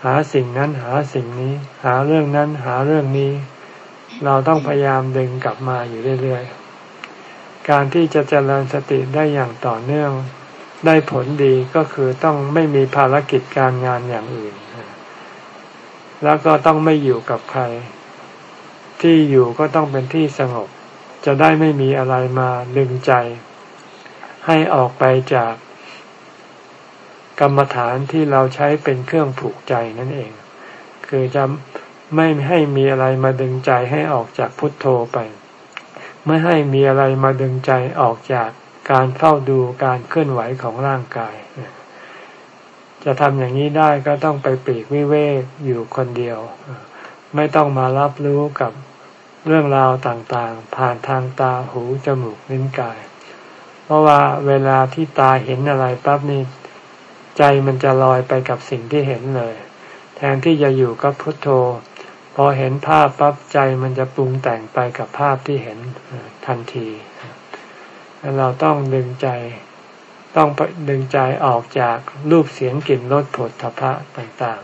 หาสิ่งนั้นหาสิ่งนี้ หาเรื่องนั้นหาเรื่องนี้ เราต้องพยายามดึงกลับมาอยู่เรื่อยๆ การที่จะเจริญสติได้อย่างต่อเนื่อง ได้ผลดีก็คือต้องไม่มีภารกิจการงานอย่างอื่น แล้วก็ต้องไม่อยู่กับใคร ที่อยู่ก็ต้องเป็นที่สงบ จะได้ไม่มีอะไรมาดึงใจ ให้ออกไปจากกรรมฐานที่เราใช้เป็นเครื่องผูกใจนั่นเอง คือจะไม่ให้มีอะไรมาดึงใจให้ออกจากพุทโธไป ไม่ให้มีอะไรมาดึงใจออกจาก การเฝ้าดูการเคลื่อนไหวของร่างกาย จะทำอย่างนี้ได้ก็ต้องไปปีกวิเวกอยู่คนเดียว ไม่ต้องมารับรู้กับเรื่องราวต่างๆ ผ่านทางตาหูจมูกลิ้นกาย เพราะว่าเวลาที่ตาเห็นอะไรปั๊บนี่ใจมันจะลอยไปกับสิ่งที่เห็นเลย แทนที่จะอยู่กับพุทโธ พอเห็นภาพปั๊บใจมันจะปรุงแต่งไปกับภาพที่เห็นทันที เราต้องดึงใจต้องดึงใจออกจากรูปเสียงกลิ่นรสผลทพะต่าง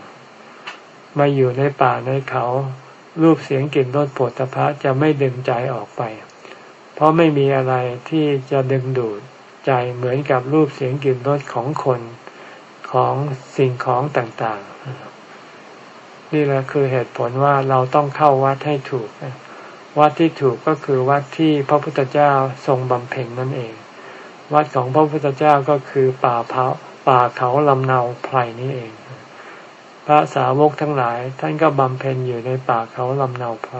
ๆ มาอยู่ในป่าในเขา รูปเสียงกลิ่นรสผลตภะจะไม่ดึงใจออกไป เพราะไม่มีอะไรที่จะดึงดูดใจเหมือนกับรูปเสียงกลิ่นรสของคนของสิ่งของต่างๆ นี่แหละคือเหตุผลว่าเราต้องเข้าวัดให้ถูก วัดที่ถูกก็คือวัดที่พระพุทธเจ้าทรงบำเพ็ญนั่นเอง วัดของพระพุทธเจ้าก็คือป่าเผาป่าเขาลำเนาไพรนี่เอง พระสาวกทั้งหลายท่านก็บำเพ็ญอยู่ในป่าเขาลำเนาไพร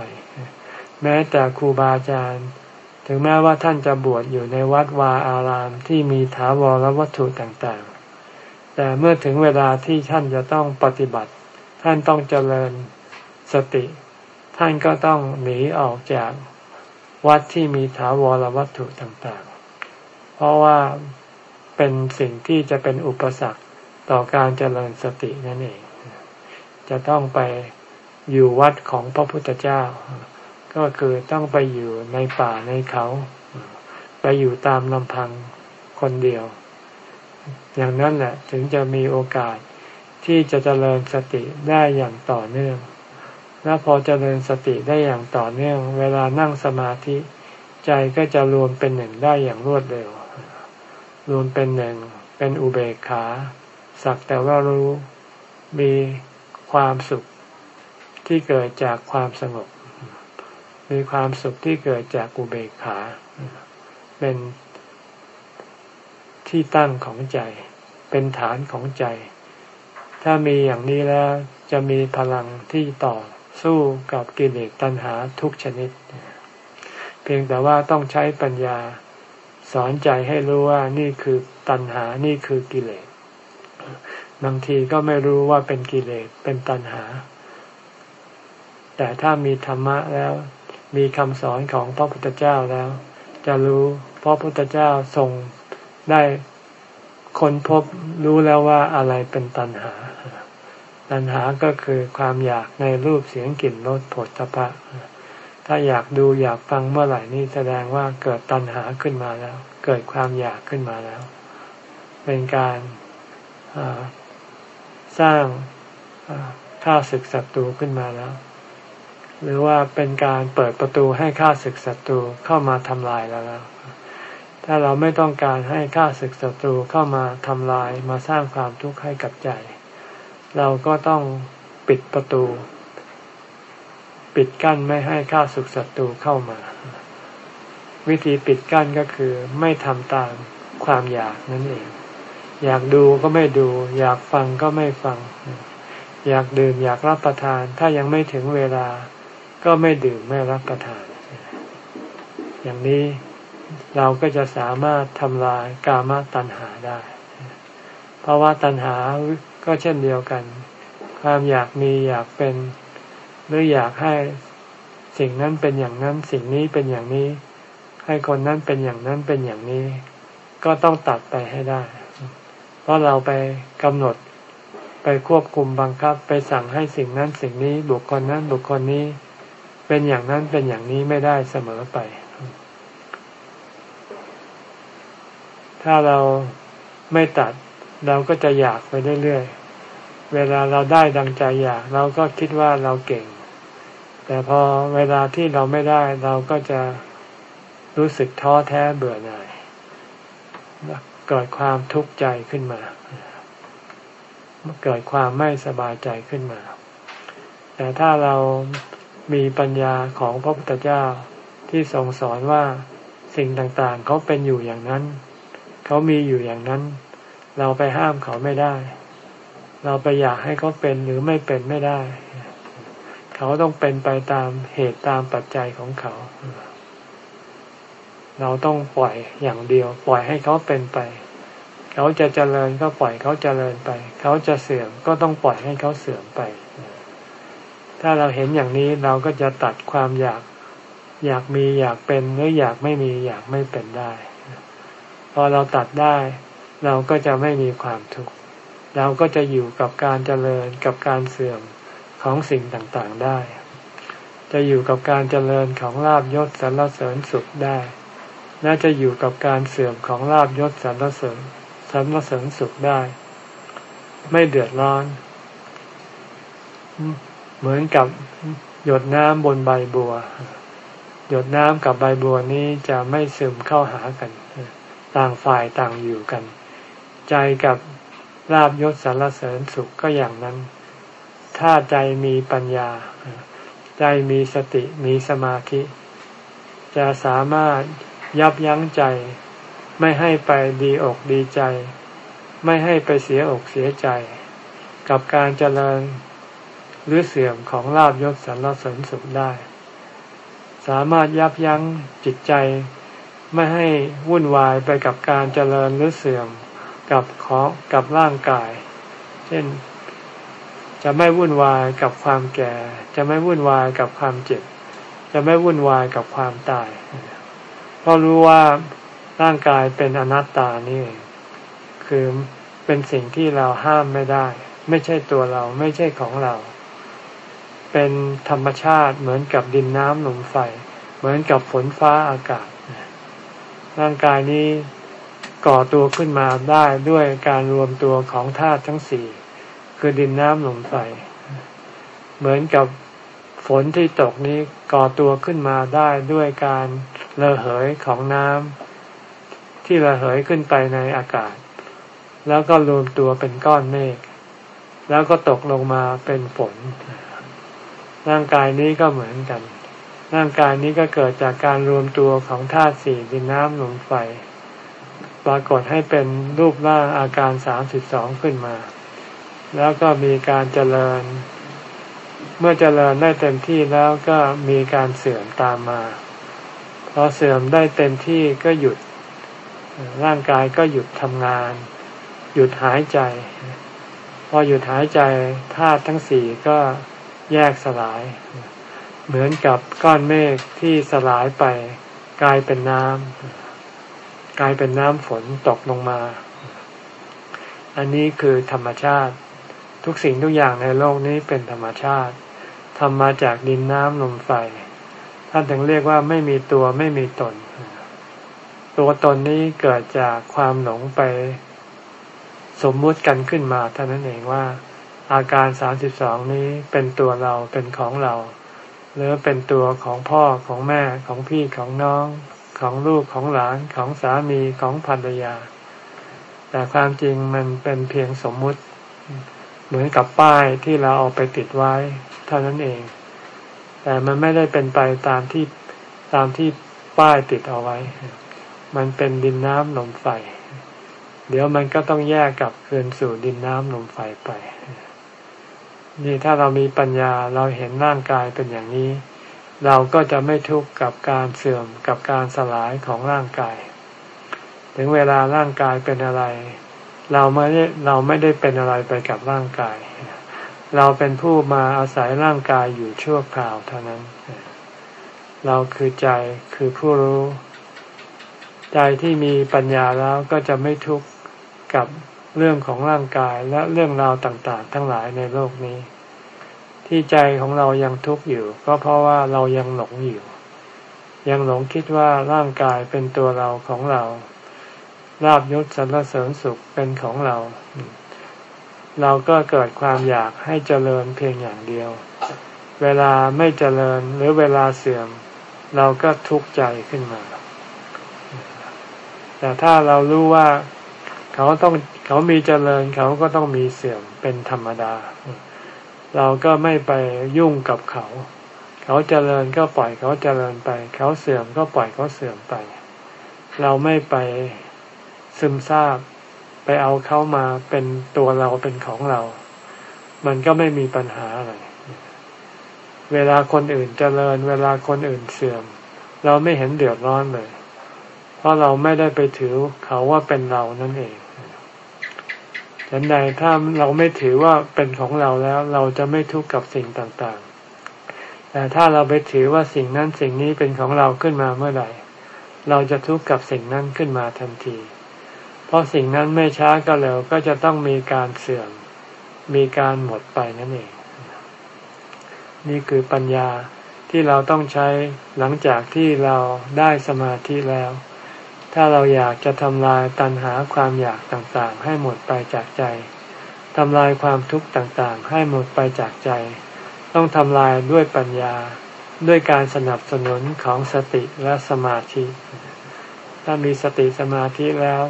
แม้แต่ครูบาอาจารย์ ถึงแม้ว่าท่านจะบวชอยู่ในวัดวาอารามที่มีถาวรวัตถุต่างๆ แต่เมื่อถึงเวลาที่ท่านจะต้องปฏิบัติ ท่านต้องเจริญสติ ท่านก็ต้องหนีออกจากวัดที่มีถาวรวัตถุต่างๆ เพราะว่าเป็นสิ่งที่จะเป็นอุปสรรคต่อการเจริญสตินั่นเอง จะต้องไปอยู่วัดของพระพุทธเจ้า ก็คือต้องไปอยู่ในป่าในเขา ไปอยู่ตามลำพังคนเดียว อย่างนั้นแหละถึงจะมีโอกาสที่จะเจริญสติได้อย่างต่อเนื่อง และพอเจริญสติได้อย่างต่อเนื่อง เวลานั่งสมาธิใจก็จะรวมเป็นหนึ่งได้อย่างรวดเร็ว รวมเป็นหนึ่งเป็นอุเบกขา สักแต่ว่ารู้มีความสุขที่เกิดจากความสงบ มีความสุขที่เกิดจากอุเบกขา เป็นที่ตั้งของใจ เป็นฐานของใจ ถ้ามีอย่างนี้แล้วจะมีพลังที่ต่อ สู้กับกิเลสตัณหาทุกชนิด เพียงแต่ว่าต้องใช้ปัญญาสอนใจให้รู้ว่านี่คือตัณหานี่คือกิเลสบางทีก็ไม่รู้ว่าเป็นกิเลสเป็นตัณหา แต่ถ้ามีธรรมะแล้ว มีคำสอนของพระพุทธเจ้าแล้ว จะรู้พราะพระพุทธเจ้าทรงได้ค้นพบรู้แล้วว่าอะไรเป็นตัณหา ตัณหาก็คือความอยากในรูปเสียงกลิ่นรสผลตภะถ้าอยากดูอยากฟังเมื่อไหร่นี่แสดงว่าเกิดตัณหาขึ้นมาแล้ว เกิดความอยากขึ้นมาแล้ว เป็นการสร้างข้าศึกศัตรูขึ้นมาแล้ว หรือว่าเป็นการเปิดประตูให้ข้าศึกศัตรูเข้ามาทำลายเราแล้ว ถ้าเราไม่ต้องการให้ข้าศึกศัตรูเข้ามาทำลายมาสร้างความทุกข์ให้กับใจ เราก็ต้องปิดประตู ปิดกั้นไม่ให้ข้าศึกศัตรูเข้ามา วิธีปิดกั้นก็คือไม่ทำตามความอยากนั่นเอง อยากดูก็ไม่ดู อยากฟังก็ไม่ฟัง อยากดื่มอยากรับประทาน ถ้ายังไม่ถึงเวลา ก็ไม่ดื่มไม่รับประทาน อย่างนี้เราก็จะสามารถทำลายกามตัณหาได้ เพราะว่าตัณหา ก็เช่นเดียวกัน ความอยากมีอยากเป็น หรืออยากให้สิ่งนั้นเป็นอย่างนั้น สิ่งนี้เป็นอย่างนี้ ให้คนนั้นเป็นอย่างนั้นเป็นอย่างนี้ ก็ต้องตัดไปให้ได้ เพราะเราไปกำหนดไปควบคุมบังคับ ไปสั่งให้สิ่งนั้นสิ่งนี้บุคคลนั้นบุคคลนี้ เป็นอย่างนั้นเป็นอย่างนี้ไม่ได้เสมอไป ถ้าเราไม่ตัด เราก็จะอยากไปเรื่อยๆ เวลาเราได้ดังใจอยาก เราก็คิดว่าเราเก่ง แต่พอเวลาที่เราไม่ได้ เราก็จะรู้สึกท้อแท้เบื่อหน่ายเกิดความทุกข์ใจขึ้นมา เกิดความไม่สบายใจขึ้นมา แต่ถ้าเรามีปัญญาของพระพุทธเจ้าที่ทรงสอนว่าสิ่งต่างๆ เขาเป็นอยู่อย่างนั้น เขามีอยู่อย่างนั้น เราไปห้ามเขาไม่ได้ เราไปอยากให้เขาเป็นหรือไม่เป็นไม่ได้ เขาต้องเป็นไปตามเหตุตามปัจจัยของเขา เราต้องปล่อยอย่างเดียว ปล่อยให้เขาเป็นไป เขาจะเจริญก็ปล่อยเขาเจริญไป เขาจะเสื่อมก็ต้องปล่อยให้เขาเสื่อมไป ถ้าเราเห็นอย่างนี้เราก็จะตัดความอยากอยากมีอยากเป็นหรืออยากไม่มีอยากไม่เป็นได้ พอเราตัดได้ เราก็จะไม่มีความทุกข์เราก็จะอยู่กับการเจริญกับการเสื่อมของสิ่งต่างๆได้ จะอยู่กับการเจริญของลาบยศสรรเสริญสุขได้ น่าจะอยู่กับการเสื่อมของลาบยศสรรเสริญสรรเสริญสุขได้ ไม่เดือดร้อน เหมือนกับหยดน้ำบนใบบัว หยดน้ำกับใบบัวนี้จะไม่ซึมเข้าหากัน ต่างฝ่ายต่างอยู่กัน ใจกับลาบยศสารเสริญสุขก็อย่างนั้น ถ้าใจมีปัญญา ใจมีสติมีสมาธิ จะสามารถยับยั้งใจ ไม่ให้ไปดีอกดีใจ ไม่ให้ไปเสียอกเสียใจ กับการเจริญหรือเสื่อมของลาบยศสารเสริญสุขได้ สามารถยับยั้งจิตใจ ไม่ให้วุ่นวายไปกับการเจริญหรือเสื่อม กับของกับร่างกาย เช่น จะไม่วุ่นวายกับความแก่ จะไม่วุ่นวายกับความเจ็บ จะไม่วุ่นวายกับความตาย เพราะรู้ว่าร่างกายเป็นอนัตตานี่คือเป็นสิ่งที่เราห้ามไม่ได้ ไม่ใช่ตัวเราไม่ใช่ของเรา เป็นธรรมชาติเหมือนกับดินน้ำลมไฟ เหมือนกับฝนฟ้าอากาศ ร่างกายนี้ ก่อตัวขึ้นมาได้ด้วยการรวมตัวของธาตุทั้งสี่คือดินน้ำลมไฟเหมือนกับฝนที่ตกนี้ก่อตัวขึ้นมาได้ด้วยการระเหยของน้ำที่ระเหยขึ้นไปในอากาศ แล้วก็รวมตัวเป็นก้อนเมฆแล้วก็ตกลงมาเป็นฝน ร่างกายนี้ก็เหมือนกัน ร่างกายนี้ก็เกิดจากการรวมตัวของธาตุสี่ดินน้ำลมไฟ ปรากฏให้เป็นรูปร่างอาการสามสิบสองขึ้นมา แล้วก็มีการเจริญ เมื่อเจริญได้เต็มที่แล้วก็มีการเสื่อมตามมาพอเสื่อมได้เต็มที่ก็หยุด ร่างกายก็หยุดทำงาน หยุดหายใจ พอหยุดหายใจธาตุทั้งสี่ก็แยกสลาย เหมือนกับก้อนเมฆที่สลายไปกลายเป็นน้ำ กลายเป็นน้ำฝนตกลงมา อันนี้คือธรรมชาติ ทุกสิ่งทุกอย่างในโลกนี้เป็นธรรมชาติทำมาจากดินน้ำลมไฟ ท่านถึงเรียกว่าไม่มีตัวไม่มีตน ตัวตนนี้เกิดจากความหลงไป สมมุติกันขึ้นมาเท่านั้นเองว่า อาการสามสิบสองนี้เป็นตัวเราเป็นของเรา หรือเป็นตัวของพ่อของแม่ของพี่ของน้อง ของลูกของหลานของสามีของภรรยา แต่ความจริงมันเป็นเพียงสมมุติ เหมือนกับป้ายที่เราเอาไปติดไว้ เท่านั้นเอง แต่มันไม่ได้เป็นไปตามที่ตามที่ป้ายติดเอาไว้ มันเป็นดินน้ำลมไฟ เดี๋ยวมันก็ต้องแยกกับคืนสู่ดินน้ำลมไฟไป นี่ถ้าเรามีปัญญาเราเห็นร่างกายเป็นอย่างนี้ เราก็จะไม่ทุกข์กับการเสื่อมกับการสลายของร่างกาย ถึงเวลาร่างกายเป็นอะไร เราไม่ได้เราไม่ได้เป็นอะไรไปกับร่างกาย เราเป็นผู้มาอาศัยร่างกายอยู่ชั่วคราวเท่านั้น เราคือใจคือผู้รู้ ใจที่มีปัญญาแล้วก็จะไม่ทุกข์กับเรื่องของร่างกายและเรื่องราวต่าง ๆ ทั้งหลายในโลกนี้ ที่ใจของเรายังทุกข์อยู่ ก็เพราะว่าเรายังหลงอยู่ ยังหลงคิดว่าร่างกายเป็นตัวเราของเราลาบยศสรรเสริญสุขเป็นของเรา เราก็เกิดความอยากให้เจริญเพียงอย่างเดียว เวลาไม่เจริญหรือเวลาเสื่อม เราก็ทุกข์ใจขึ้นมา แต่ถ้าเรารู้ว่าเขาต้องเขามีเจริญเขาก็ต้องมีเสื่อมเป็นธรรมดา เราก็ไม่ไปยุ่งกับเขา เขาเจริญก็ปล่อยเขาเจริญไป เขาเสื่อมก็ปล่อยเขาเสื่อมไป เราไม่ไปซึมซาบไปเอาเขามาเป็นตัวเราเป็นของเรา มันก็ไม่มีปัญหาอะไร เวลาคนอื่นเจริญ เวลาคนอื่นเสื่อม เราไม่เห็นเดือดร้อนเลย เพราะเราไม่ได้ไปถือเขาว่าเป็นเรานั่นเอง ฉันใดถ้าเราไม่ถือว่าเป็นของเราแล้ว เราจะไม่ทุกข์กับสิ่งต่างๆ แต่ถ้าเราไปถือว่าสิ่งนั้นสิ่งนี้เป็นของเราขึ้นมาเมื่อไหร่ เราจะทุกข์กับสิ่งนั้นขึ้นมาทันที เพราะสิ่งนั้นไม่ช้าก็เร็วก็จะต้องมีการเสื่อม มีการหมดไปนั่นเอง นี่คือปัญญาที่เราต้องใช้หลังจากที่เราได้สมาธิแล้ว ถ้าเราอยากจะทำลายตัณหาความอยากต่างๆ ให้หมดไปจากใจทำลายความทุกข์ต่างๆ ให้หมดไปจากใจ ต้องทำลายด้วยปัญญา ด้วยการสนับสนุนของสติและสมาธิ ถ้ามีสติสมาธิแล้ว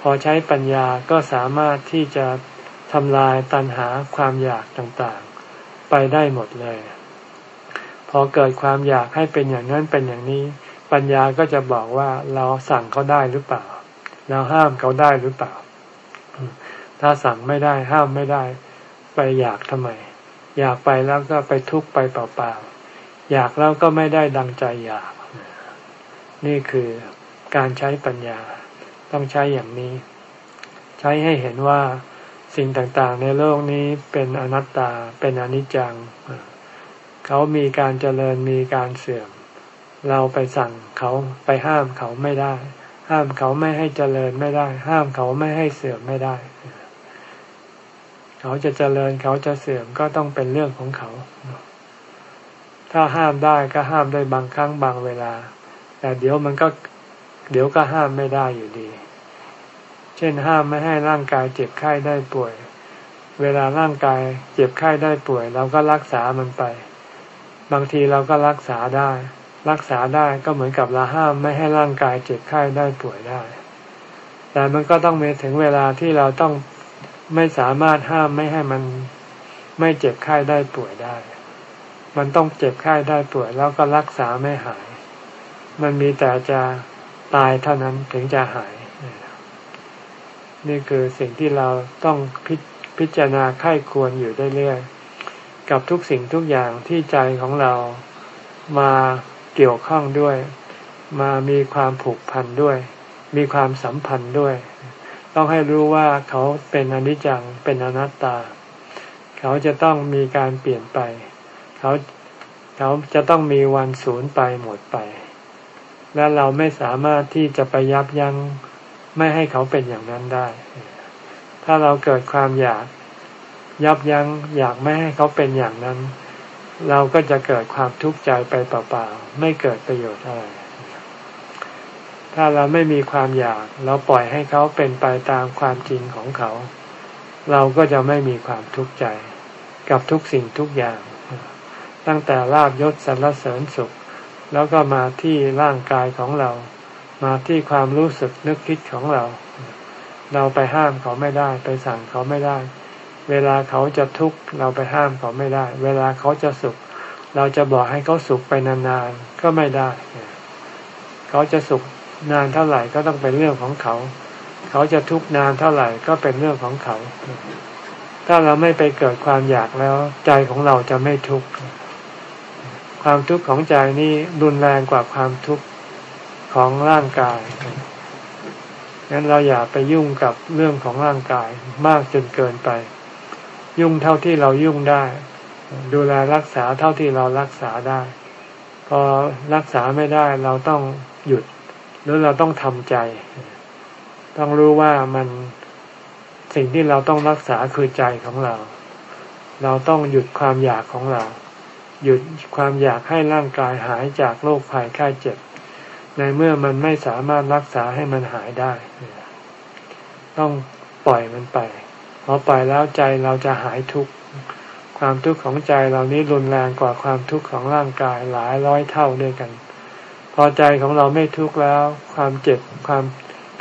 พอใช้ปัญญาก็สามารถที่จะทำลายตัณหาความอยากต่างๆ ไปได้หมดเลย พอเกิดความอยากให้เป็นอย่างนั้นเป็นอย่างนี้ ปัญญาก็จะบอกว่าเราสั่งเขาได้หรือเปล่า เราห้ามเขาได้หรือเปล่า ถ้าสั่งไม่ได้ห้ามไม่ได้ ไปอยากทำไม อยากไปแล้วก็ไปทุกข์ไปเปล่าๆ อยากแล้วก็ไม่ได้ดังใจอยาก นี่คือการใช้ปัญญาต้องใช้อย่างนี้ ใช้ให้เห็นว่าสิ่งต่างๆ ในโลกนี้เป็นอนัตตาเป็นอนิจจัง เขามีการเจริญมีการเสื่อม เราไปสั่งเขาไปห้ามเขาไม่ได้ ห้ามเขาไม่ให้เจริญไม่ได้ ห้ามเขาไม่ให้เสื่อมไม่ได้ เขาจะเจริญเขาจะเสื่อมก็ต้องเป็นเรื่องของเขา ถ้าห้ามได้ก็ห้ามได้บางครั้งบางเวลา แต่เดี๋ยวมันก็เดี๋ยวก็ห้ามไม่ได้อยู่ดี เช่นห้ามไม่ให้ร่างกายเจ็บไข้ได้ป่วย เวลาร่างกายเจ็บไข้ได้ป่วย เราก็รักษามันไป บางทีเราก็รักษาได้ รักษาได้ก็เหมือนกับเราห้ามไม่ให้ร่างกายเจ็บไข้ได้ป่วยได้ แต่มันก็ต้องมีถึงเวลาที่เราต้องไม่สามารถห้ามไม่ให้มันไม่เจ็บไข้ได้ป่วยได้ มันต้องเจ็บไข้ได้ป่วยแล้วก็รักษาไม่หาย มันมีแต่จะตายเท่านั้นถึงจะหาย นี่คือสิ่งที่เราต้องพพิจารณาไข้ควรอยู่เรื่อยๆกับทุกสิ่งทุกอย่างที่ใจของเรามา เกี่ยวข้องด้วย มามีความผูกพันด้วย มีความสัมพันธ์ด้วย ต้องให้รู้ว่าเขาเป็นอนิจจังเป็นอนัตตา เขาจะต้องมีการเปลี่ยนไป เขาเขาจะต้องมีวันสูญไปหมดไป และเราไม่สามารถที่จะไปยับยั้งไม่ให้เขาเป็นอย่างนั้นได้ ถ้าเราเกิดความอยากยับยัง้งอยากไม่ให้เขาเป็นอย่างนั้น เราก็จะเกิดความทุกข์ใจไปเปล่าๆไม่เกิดประโยชน์อะไร ถ้าเราไม่มีความอยาก เราปล่อยให้เขาเป็นไปตามความจริงของเขา เราก็จะไม่มีความทุกข์ใจกับทุกสิ่งทุกอย่าง ตั้งแต่ลาบยศสรรเสริญสุข แล้วก็มาที่ร่างกายของเรา มาที่ความรู้สึกนึกคิดของเรา เราไปห้ามเขาไม่ได้ ไปสั่งเขาไม่ได้ เวลาเขาจะทุกข์เราไปห้ามเขาไม่ได้ เวลาเขาจะสุข เราจะบอกให้เขาสุขไปนานๆก็ไม่ได้ เขาจะสุขนานเท่าไหร่ก็ต้องเป็นเรื่องของเขา เขาจะทุกข์นานเท่าไหร่ก็เป็นเรื่องของเขา ถ้าเราไม่ไปเกิดความอยากแล้ว ใจของเราจะไม่ทุกข์ความทุกข์ของใจนี่รุนแรงกว่าความทุกข์ของร่างกายงั้นเราอย่าไปยุ่งกับเรื่องของร่างกายมากจนเกินไป ยุ่งเท่าที่เรายุ่งได้ ดูแลรักษาเท่าที่เรารักษาได้ พอรักษาไม่ได้เราต้องหยุด หรือเราต้องทำใจ ต้องรู้ว่ามันสิ่งที่เราต้องรักษาคือใจของเรา เราต้องหยุดความอยากของเรา หยุดความอยากให้ร่างกายหายจากโรคภัยไข้เจ็บ ในเมื่อมันไม่สามารถรักษาให้มันหายได้ ต้องปล่อยมันไป พอปล่อยแล้วใจเราจะหายทุกข์ความทุกข์ของใจเรานี้รุนแรงกว่าความทุกข์ของร่างกายหลายร้อยเท่าด้วยกัน พอใจของเราไม่ทุกข์แล้ว ความเจ็บความ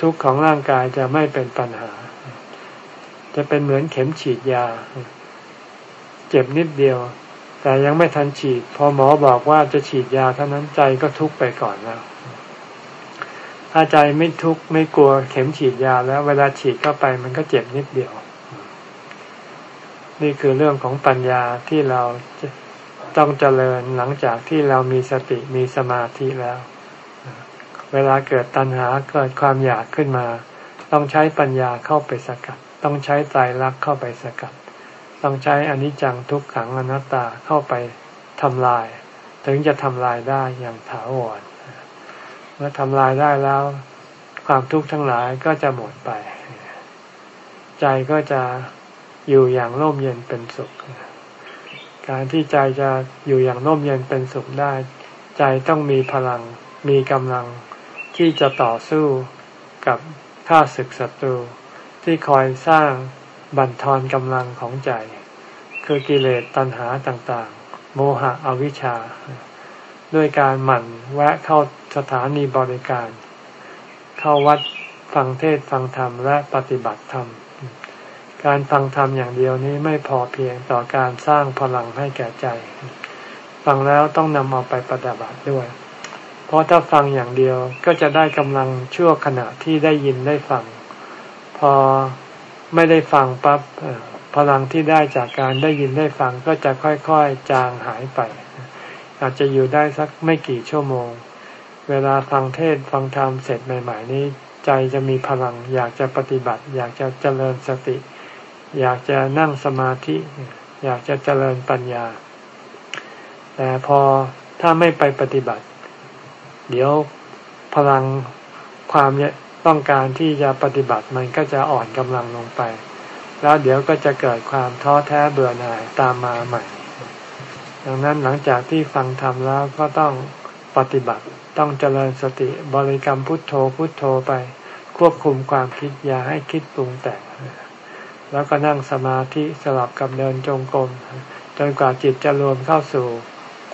ทุกข์ของร่างกายจะไม่เป็นปัญหา จะเป็นเหมือนเข็มฉีดยา เจ็บนิดเดียว แต่ยังไม่ทันฉีด พอหมอบอกว่าจะฉีดยาเท่านั้นใจก็ทุกข์ไปก่อนแล้วถ้าใจไม่ทุกข์ไม่กลัวเข็มฉีดยาแล้ว เวลาฉีดเข้าไปมันก็เจ็บนิดเดียว นี่คือเรื่องของปัญญาที่เราต้องเจริญหลังจากที่เรามีสติมีสมาธิแล้ว เวลาเกิดตัณหาเกิดความอยากขึ้นมา ต้องใช้ปัญญาเข้าไปสกัด ต้องใช้ใจรักเข้าไปสกัด ต้องใช้อนิจจังทุกขังอนัตตาเข้าไปทำลาย ถึงจะทำลายได้อย่างถาวรเมื่อทำลายได้แล้ว ความทุกข์ทั้งหลายก็จะหมดไป ใจก็จะ อยู่อย่างร่มเย็นเป็นสุข การที่ใจจะอยู่อย่างร่มเย็นเป็นสุขได้ ใจต้องมีพลัง มีกำลังที่จะต่อสู้กับข้าศึกศัตรูที่คอยสร้างบั่นทอนกำลังของใจ คือกิเลสตัณหาต่างๆ โมหะอวิชชา ด้วยการหมั่นแวะเข้าสถานีบริการ เข้าวัดฟังเทศฟังธรรมและปฏิบัติธรรม การฟังธรรมอย่างเดียวนี้ไม่พอเพียงต่อการสร้างพลังให้แก่ใจ ฟังแล้วต้องนำเอาไปปฏิบัติด้วย เพราะถ้าฟังอย่างเดียวก็จะได้กำลังชั่วขณะที่ได้ยินได้ฟัง พอไม่ได้ฟังปั๊บพลังที่ได้จากการได้ยินได้ฟังก็จะค่อยๆจางหายไป อาจจะอยู่ได้สักไม่กี่ชั่วโมง เวลาฟังเทศฟังธรรมเสร็จใหม่ ๆ นี้ ใจจะมีพลังอยากจะปฏิบัติ อยากจะเจริญสติ อยากจะนั่งสมาธิ อยากจะเจริญปัญญา แต่พอถ้าไม่ไปปฏิบัติ เดี๋ยวพลังความต้องการที่จะปฏิบัติมันก็จะอ่อนกำลังลงไป แล้วเดี๋ยวก็จะเกิดความท้อแท้เบื่อหน่ายตามมาใหม่ ดังนั้นหลังจากที่ฟังธรรมแล้วก็ต้องปฏิบัติต้องเจริญสติบริกรรมพุทโธพุทโธไป ควบคุมความคิดอย่าให้คิดปรุงแต่ง แล้วก็นั่งสมาธิสลับกับเดินจงกรมจนกว่าจิตจะรวมเข้าสู่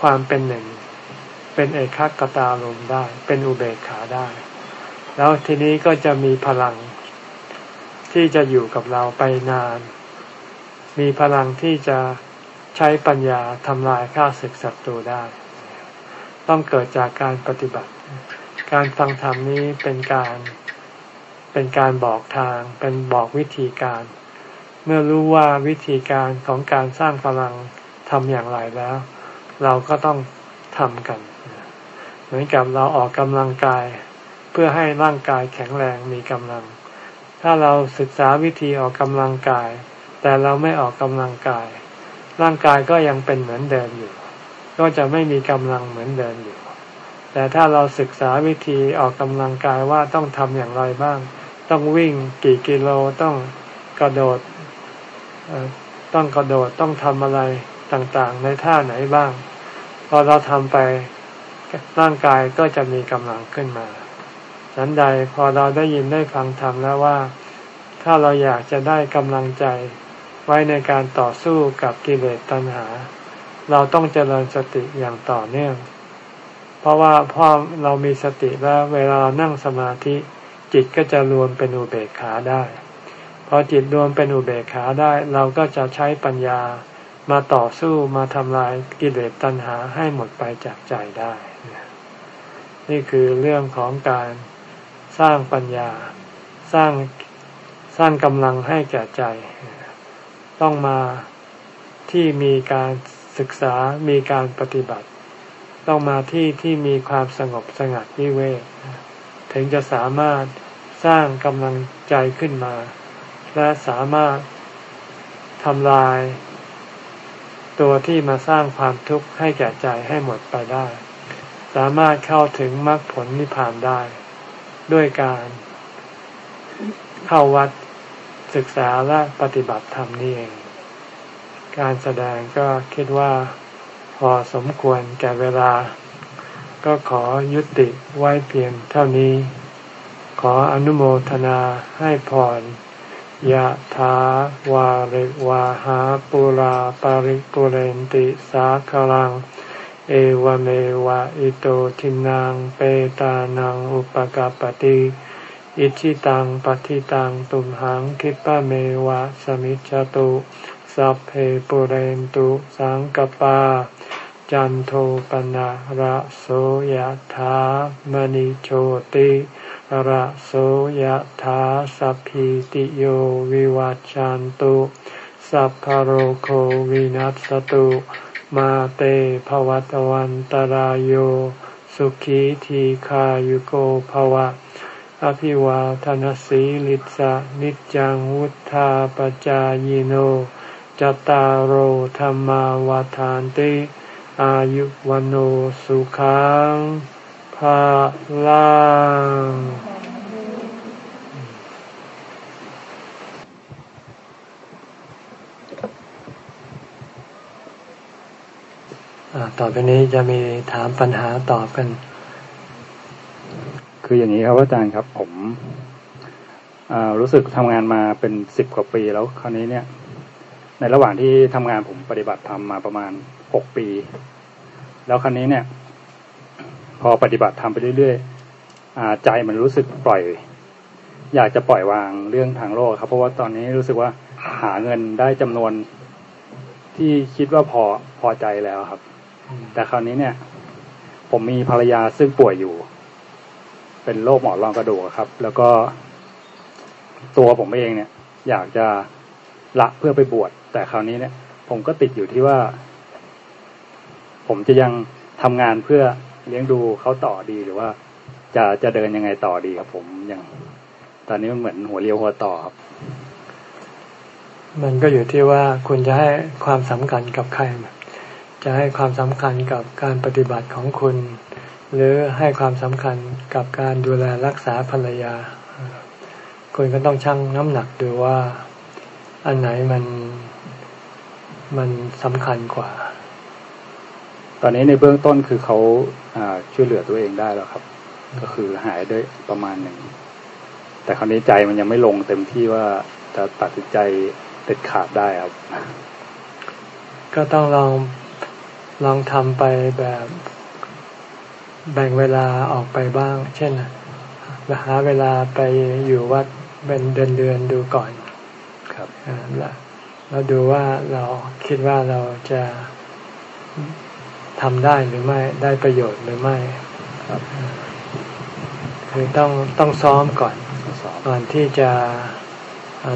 ความเป็นหนึ่ง เป็นเอกขกตาลมได้ เป็นอุเบกขาได้ แล้วทีนี้ก็จะมีพลังที่จะอยู่กับเราไปนาน มีพลังที่จะใช้ปัญญาทำลายข้าศึกศัตรูได้ ต้องเกิดจากการปฏิบัติ การฟังธรรมนี้เป็นการเป็นการบอกทาง เป็นบอกวิธีการ เมื่อรู้ว่าวิธีการของการสร้างพลังทำอย่างไรแล้ว เราก็ต้องทำกัน เหมือนกับเราออกกำลังกาย เพื่อให้ร่างกายแข็งแรงมีกำลัง ถ้าเราศึกษาวิธีออกกำลังกาย แต่เราไม่ออกกำลังกาย ร่างกายก็ยังเป็นเหมือนเดิมอยู่ ก็จะไม่มีกำลังเหมือนเดิมอยู่ แต่ถ้าเราศึกษาวิธีออกกำลังกายว่าต้องทำอย่างไรบ้าง ต้องวิ่งกี่กิโลต้องกระโดด ต้องกระโดดต้องทำอะไรต่างๆ ในท่าไหนบ้าง พอเราทำไปร่างกายก็จะมีกำลังขึ้นมาฉันใดพอเราได้ยินได้ฟังธรรมแล้วว่า ถ้าเราอยากจะได้กำลังใจไว้ในการต่อสู้กับกิเลสตัณหา เราต้องเจริญสติอย่างต่อเนื่อง เพราะว่าพอเรามีสติแล้วเวลาเรานั่งสมาธิจิตก็จะรวมเป็นอุเบกขาได้ พอจิตรวมเป็นอุเบกขาได้ เราก็จะใช้ปัญญามาต่อสู้มาทำลายกิเลสตัณหาให้หมดไปจากใจได้ นี่คือเรื่องของการสร้างปัญญา สร้างสร้างกำลังให้แก่ใจ ต้องมาที่มีการศึกษามีการปฏิบัติ ต้องมาที่ที่มีความสงบสงัดวิเวกถึงจะสามารถสร้างกำลังใจขึ้นมา และสามารถทำลาย ตัวที่มาสร้างความทุกข์ให้แก่ใจให้หมดไปได้ สามารถเข้าถึงมรรคผลนิพพานได้ ด้วยการเข้าวัดศึกษาและปฏิบัติธรรมนี่เอง การแสดงก็คิดว่าพอสมควรแก่เวลา ก็ขอยุติไว้เพียงเท่านี้ ขออนุโมทนาให้พร ยะถาวาริวาหาปุราปาริปุเรนติสาคลัง เอวเมวะอิโตทินังเปตานังอุปกาปติอิชิตังปฏิตังตุมหังคิปะเมวะสมิจจตุสัพเพปุเรนตุสังกปา จันโทปนะระโสยะถามณิโชติ ระโสยถาสัพพิติโยวิวัจจันตุสัพพโรโควินัสตุมาเตภวัตวันตารโยสุขีทีขายุโกภวะ อภิวาทนสีลิสะนิจังวุธาปจายโนจตารโหธรรมาวาทานติ อายุวันโอสุขัง ภาลังต่อไปนี้จะมีถามปัญหาตอบกัน คืออย่างนี้ครับอาจารย์ครับ ผมรู้สึกทำงานมาเป็นสิบกว่าปีแล้วคราวนี้เนี่ย ในระหว่างที่ทำงานผมปฏิบัติธรรมมาประมาณหกปี แล้วคราวนี้เนี่ย พอปฏิบัติธรรมไปเรื่อยๆใจมันรู้สึกปล่อย อยากจะปล่อยวางเรื่องทางโลกครับ เพราะว่าตอนนี้รู้สึกว่าหาเงินได้จำนวนที่คิดว่าพอพอใจแล้วครับ แต่คราวนี้เนี่ย ผมมีภรรยาซึ่งป่วยอยู่ เป็นโรคหมอนรองกระดูกครับ แล้วก็ตัวผมเองเนี่ย อยากจะละเพื่อไปบวชแต่คราวนี้เนี่ย ผมก็ติดอยู่ที่ว่า ผมจะยังทำงานเพื่อ เลี้ยงดูเขาต่อดีหรือว่า จะจะเดินยังไงต่อดีครับ ผมอยังตอนนี้มันเหมือนหัวเรียวหัวต่อครับ มันก็อยู่ที่ว่าคุณจะให้ความสำคัญกับใคร จะให้ความสำคัญกับการปฏิบัติของคุณ หรือให้ความสำคัญกับการดูแลรักษาภรรยา คุณก็ต้องชั่งน้ำหนักดูว่า อันไหนมันมันสำคัญกว่า ตอนนี้ในเบื้องต้นคือเขาช่วยเหลือตัวเองได้แล้วครับ ก็คือหายได้ประมาณหนึ่ง แต่คราวนี้ใจมันยังไม่ลงเต็มที่ว่าจะตัดสินใจเด็ดขาดได้ครับ ก็ต้องลองลองทำไปแบบแบ่งเวลาออกไปบ้าง เช่นหาเวลาไปอยู่วัดเป็นเดือนเดือนดูก่อน ครับแล้วเราดูว่าเราคิดว่าเราจะ ทำได้หรือไม่ได้ประโยชน์หรือไม่ครับคือต้องต้องซ้อมก่อนก่อนที่จะ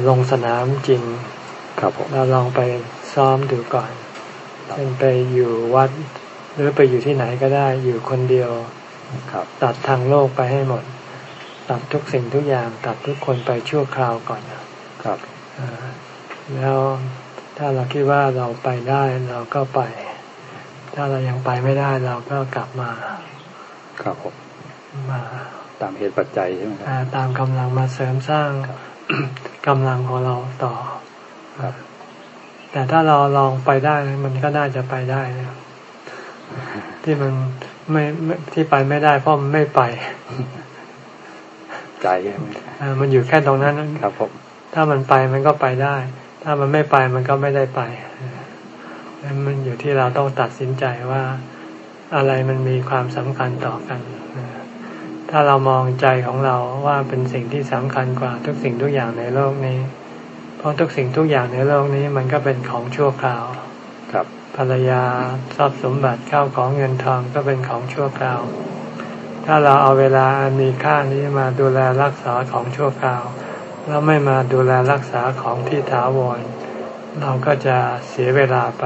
ลงสนามจริงครับผมเราลองไปซ้อมดูก่อนเช่นไปอยู่วัด หรือไปอยู่ที่ไหนก็ได้อยู่คนเดียวครับตัดทางโลกไปให้หมด ตัดทุกสิ่งทุกอย่าง ตัดทุกคนไปชั่วคราวก่อนครับแล้วถ้าเราคิดว่าเราไปได้เราก็ไป ถ้าเรายังไปไม่ได้เราก็กลับมา ครับผมมาตามเหตุปัจจัยใช่ไหมครับตามกำลังมาเสริมสร้างกำลังของเราต่อครับ แต่ถ้าเราลองไปได้มันก็น่าจะไปได้นะที่มันไม่ที่ไปไม่ได้เพราะมันไม่ไป ใจมันอยู่แค่ตรงนั้นครับผมถ้ามันไปมันก็ไปได้ ถ้ามันไม่ไปมันก็ไม่ได้ไป มันอยู่ที่เราต้องตัดสินใจว่าอะไรมันมีความสำคัญต่อกัน ถ้าเรามองใจของเราว่าเป็นสิ่งที่สำคัญกว่าทุกสิ่งทุกอย่างในโลกนี้ เพราะทุกสิ่งทุกอย่างในโลกนี้มันก็เป็นของชั่วคราว ครับ ภรรยาทรัพย์สมบัติข้าวของเงินทองก็เป็นของชั่วคราว ถ้าเราเอาเวลามีค่านี้มาดูแลรักษาของชั่วคราว แล้วไม่มาดูแลรักษาของที่ถาวร เราก็จะเสียเวลาไป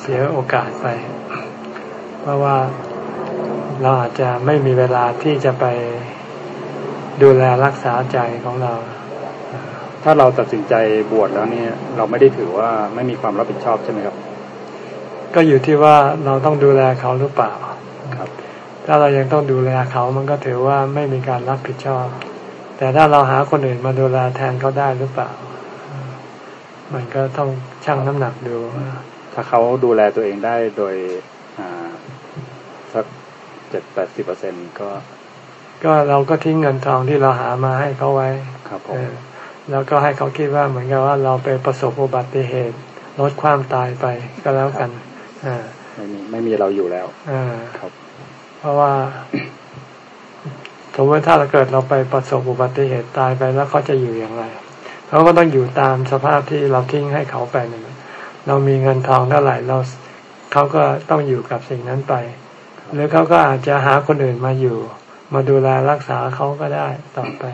เสียโอกาสไป เพราะว่าเราอาจจะไม่มีเวลาที่จะไปดูแลรักษาใจของเรา ถ้าเราตัดสินใจบวชแล้วเนี่ย เราไม่ได้ถือว่าไม่มีความรับผิดชอบใช่ไหมครับ ก็อยู่ที่ว่าเราต้องดูแลเขาหรือเปล่าครับ ถ้าเรายังต้องดูแลเขามันก็ถือว่าไม่มีการรับผิดชอบ แต่ถ้าเราหาคนอื่นมาดูแลแทนเขาได้หรือเปล่า มันก็ต้องชั่งน้ำหนักดู ถ้าเขาดูแลตัวเองได้โดยสักเจ็ดแปดสิบเปอร์เซ็นก็ ก็เราก็ทิ้งเงินทองที่เราหามาให้เขาไว้ ครับผมแล้วก็ให้เขาคิดว่าเหมือนกับว่าเราไปประสบอุบัติเหตุลดความตายไปก็แล้วกันอ่าไม่มีไม่มีเราอยู่แล้วอ่าครับ เพราะว่าสมมติถ้าเราเกิดเราไปประสบอุบัติเหตุตายไปแล้วเขาจะอยู่อย่างไรเขาก็ต้องอยู่ตามสภาพที่เราทิ้งให้เขาไปนึ่ง เรามีเงินทองเท่าไหร่เราเขาก็ต้องอยู่กับสิ่งนั้นไป หรือเขาก็อาจจะหาคนอื่นมาอยู่ มาดูแลรักษาเขาก็ได้ต่อไป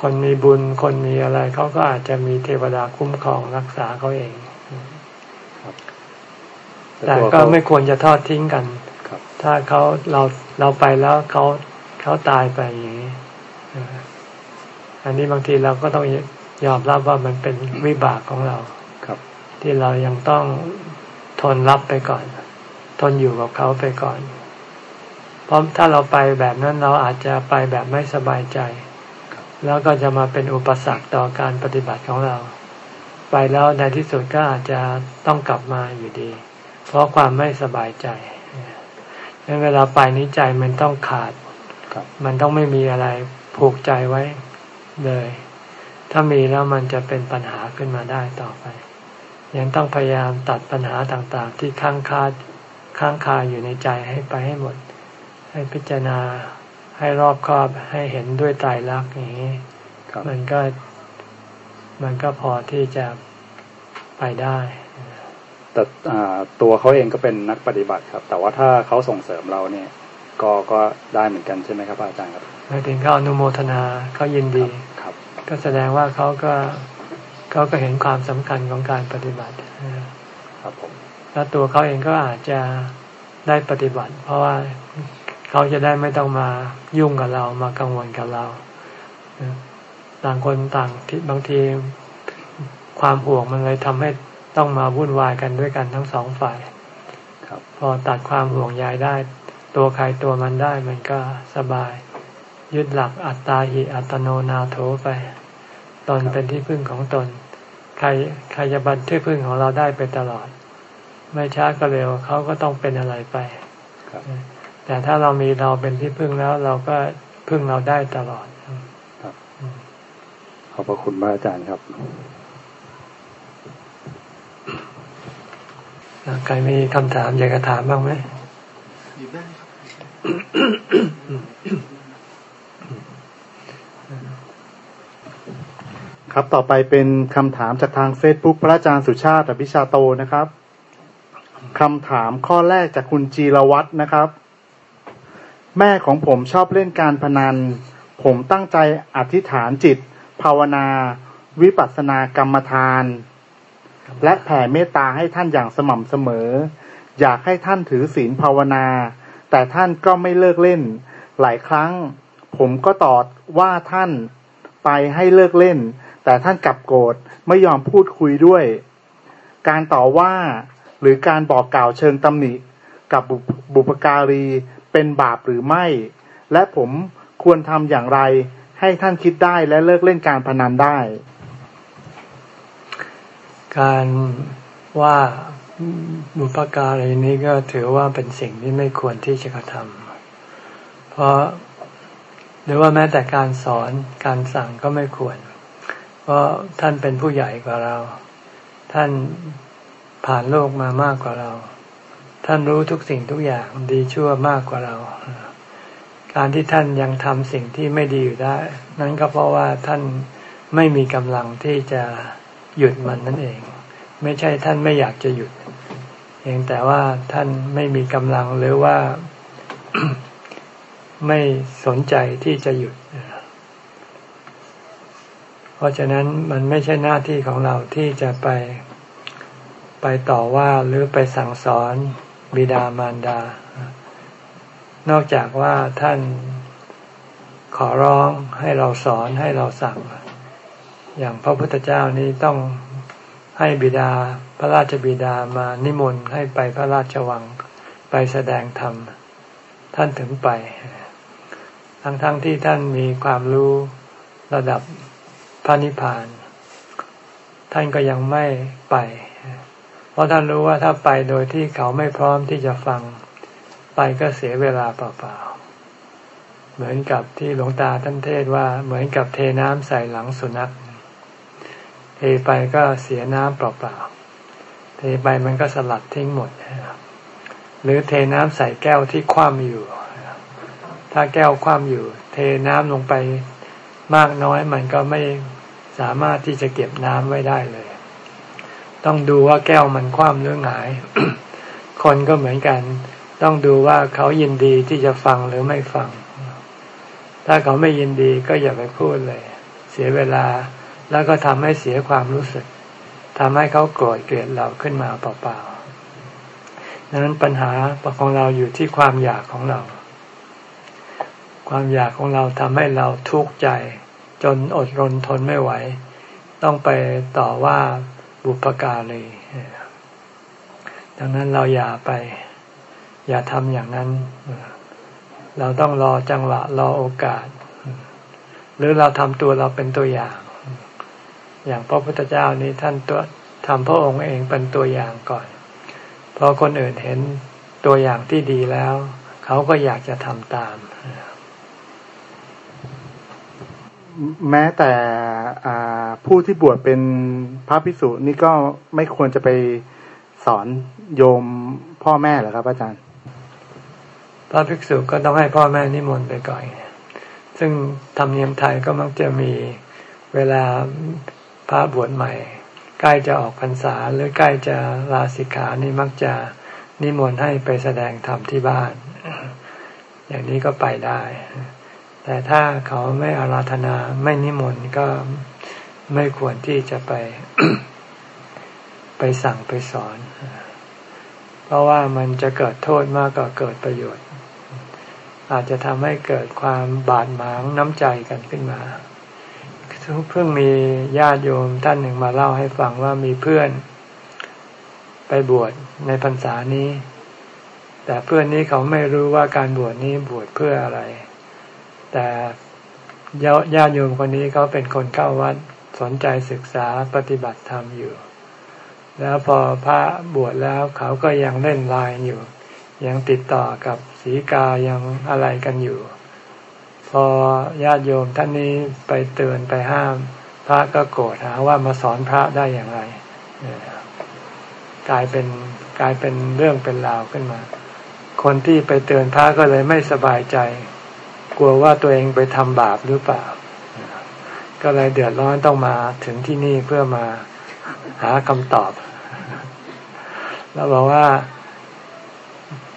คนมีบุญคนมีอะไรเขาก็อาจจะมีเทวดาคุ้มครองรักษาเขาเองแต่ก็ไม่ควรจะทอดทิ้งกันถ้าเขาเราเราไปแล้วเขาเขาตายไปอย่างนี้อันนี้บางทีเราก็ต้องยอมรับว่ามันเป็นวิบากของเรา ที่เรายังต้องทนรับไปก่อน ทนอยู่กับเขาไปก่อน เพราะถ้าเราไปแบบนั้นเราอาจจะไปแบบไม่สบายใจ แล้วก็จะมาเป็นอุปสรรคต่อการปฏิบัติของเรา ไปแล้วในที่สุดก็อาจจะต้องกลับมาอยู่ดี เพราะความไม่สบายใจดังเวลาไปนี้ใจมันต้องขาด มันต้องไม่มีอะไรผูกใจไว้เลย ถ้ามีแล้วมันจะเป็นปัญหาขึ้นมาได้ต่อไป ยังต้องพยายามตัดปัญหาต่างๆ ที่ค้างคาค้างคาอยู่ในใจให้ไปให้หมด ให้พิจารณาให้รอบคอบให้เห็นด้วยใจรักอย่างนี้มันก็มันก็พอที่จะไปได้แต่ตัวเขาเองก็เป็นนักปฏิบัติครับ แต่ว่าถ้าเขาส่งเสริมเราเนี่ย ก็ก็ได้เหมือนกันใช่ไหมครับอาจารย์ครับหมายถึงเขาอนุโมทนาเขายินดีครับ ก็แสดงว่าเขาก็ เขาก็เห็นความสำคัญของการปฏิบัติครับผมแล้วตัวเขาเองก็อาจจะได้ปฏิบัติ เพราะว่าเขาจะได้ไม่ต้องมายุ่งกับเรามากังวลกับเราต่างคนต่างที่บางทีความห่วงมันเลยทำให้ต้องมาวุ่นวายกันด้วยกันทั้งสองฝ่ายครับพอตัดความห่วงใยได้ ตัวใครตัวมันได้มันก็สบาย ยึดหลักอัตตาหิอัตโนนาโถไป ตนเป็นที่พึ่งของตนใค รใครจะบันที่พึ่งของเราได้ไปตลอด ไม่ช้าก็เร็วเขาก็ต้องเป็นอะไรไปแต่ถ้าเรามีเราเป็นที่พึ่งแล้ว เราก็พึ่งเราได้ตลอดขอบพระคุณพระอาจารย์ครับใครมีคำถามอยากจะถามบ้างไหมมีบ้างครับ ครับต่อไปเป็นคำถามจากทางเฟซบุ๊กพระอาจารย์สุชาติอภิชาโตนะครับคำถามข้อแรกจากคุณจีรวัตรนะครับ แม่ของผมชอบเล่นการพนัน ผมตั้งใจอธิษฐานจิต ภาวนา วิปัสสนากรรมฐาน และแผ่เมตตาให้ท่านอย่างสม่ำเสมอ อยากให้ท่านถือศีลภาวนา แต่ท่านก็ไม่เลิกเล่น หลายครั้ง ผมก็ตอดว่าท่านไปให้เลิกเล่น แต่ท่านกลับโกรธไม่ยอมพูดคุยด้วย การต่อว่าหรือการบอกกล่าวเชิงตำหนิกับบุปการีเป็นบาปหรือไม่ และผมควรทำอย่างไรให้ท่านคิดได้และเลิกเล่นการพนันได้ การว่าบุพการีนี้ก็ถือว่าเป็นสิ่งที่ไม่ควรที่จะกระทำเพราะหรือว่าแม้แต่การสอนการสั่งก็ไม่ควร เพราะท่านเป็นผู้ใหญ่กว่าเรา ท่านผ่านโลกมามากกว่าเรา ท่านรู้ทุกสิ่งทุกอย่างดีชั่วมากกว่าเรา การที่ท่านยังทำสิ่งที่ไม่ดีอยู่ได้ นั้นก็เพราะว่าท่านไม่มีกำลังที่จะหยุดมันนั่นเอง ไม่ใช่ท่านไม่อยากจะหยุดเองแต่ว่าท่านไม่มีกำลังหรือว่าไม่สนใจที่จะหยุด เพราะฉะนั้นมันไม่ใช่หน้าที่ของเราที่จะไปไปต่อว่าหรือไปสั่งสอนบิดามารดา นอกจากว่าท่านขอร้องให้เราสอนให้เราสั่ง อย่างพระพุทธเจ้านี้ต้องให้บิดาพระราชบิดามานิมนต์ให้ไปพระราชวังไปแสดงธรรม ท่านถึงไป ทั้งๆทที่ท่านมีความรู้ระดับ พระนิพพาน ท่านก็ยังไม่ไป เพราะท่านรู้ว่าถ้าไปโดยที่เขาไม่พร้อมที่จะฟัง ไปก็เสียเวลาเปล่าๆ เหมือนกับที่หลวงตาท่านเทศว่าเหมือนกับเทน้ำใส่หลังสุนัข เทไปก็เสียน้ำเปล่าๆ เทไปมันก็สลัดทิ้งหมด หรือเทน้ำใส่แก้วที่คว่ำอยู่ ถ้าแก้วคว่ำอยู่ เทน้ำลงไปมากน้อยมันก็ไม่ สามารถที่จะเก็บน้ำไว้ได้เลย ต้องดูว่าแก้วมันคว่ำหรือหงาย คนก็เหมือนกัน ต้องดูว่าเขายินดีที่จะฟังหรือไม่ฟัง ถ้าเขาไม่ยินดีก็อย่าไปพูดเลย เสียเวลาแล้วก็ทำให้เสียความรู้สึกทำให้เขาโกรธเกลียดเราขึ้นมาเปล่าๆดังนั้นปัญหาของเราอยู่ที่ความอยากของเรา ความอยากของเราทำให้เราทุกข์ใจ จนอดรนทนไม่ไหว ต้องไปต่อว่าบุพการีดังนั้นเราอย่าไป อย่าทำอย่างนั้น เราต้องรอจังหวะรอโอกาส หรือเราทำตัวเราเป็นตัวอย่าง อย่างพระพุทธเจ้านี้ท่านตัวทำพระองค์เองเป็นตัวอย่างก่อนพอคนอื่นเห็นตัวอย่างที่ดีแล้ว เขาก็อยากจะทำตาม แม้แต่ผู้ที่บวชเป็นพระภิกษุนี่ก็ไม่ควรจะไปสอนโยมพ่อแม่หรอครับ อาจารย์ พระภิกษุก็ต้องให้พ่อแม่นิมนต์ไปก่อนซึ่งธรรมเนียมไทยก็มักจะมีเวลาพระบวชใหม่ ใกล้จะออกพรรษาหรือใกล้จะลาสิกขานี่มักจะนิมนต์ให้ไปแสดงธรรมที่บ้าน อย่างนี้ก็ไปได้ แต่ถ้าเขาไม่อาราธนาไม่นิมนต์ก็ไม่ควรที่จะไป ไปสั่งไปสอน เพราะว่ามันจะเกิดโทษมากกว่าเกิดประโยชน์ อาจจะทำให้เกิดความบาดหมางน้ำใจกันขึ้นมาเพิ่งมีญาติโยมท่านหนึ่งมาเล่าให้ฟังว่ามีเพื่อน ไปบวชในพรรษานี้ แต่เพื่อนนี้เขาไม่รู้ว่าการบวชนี้บวชเพื่ออะไร แต่ญาติโยมคนนี้เขาเป็นคนเข้าวัดสนใจศึกษาปฏิบัติธรรมอยู่ แล้วพอพระบวชแล้วเขาก็ยังเล่นลน์อยู่ ยังติดต่อกับศีกายังอะไรกันอยู่ พอญาติโยมท่านนี้ไปเตือนไปห้าม พระก็โกรธหาว่ามาสอนพระได้อย่างไรกลายเป็นกลายเป็นเรื่องเป็นราวขึ้นมา คนที่ไปเตือนพระก็เลยไม่สบายใจ กลัวว่าตัวเองไปทำบาปหรือเปล่า ก็เลยเดือดร้อนต้องมาถึงที่นี่เพื่อมาหาคำตอบ แล้วบอกว่า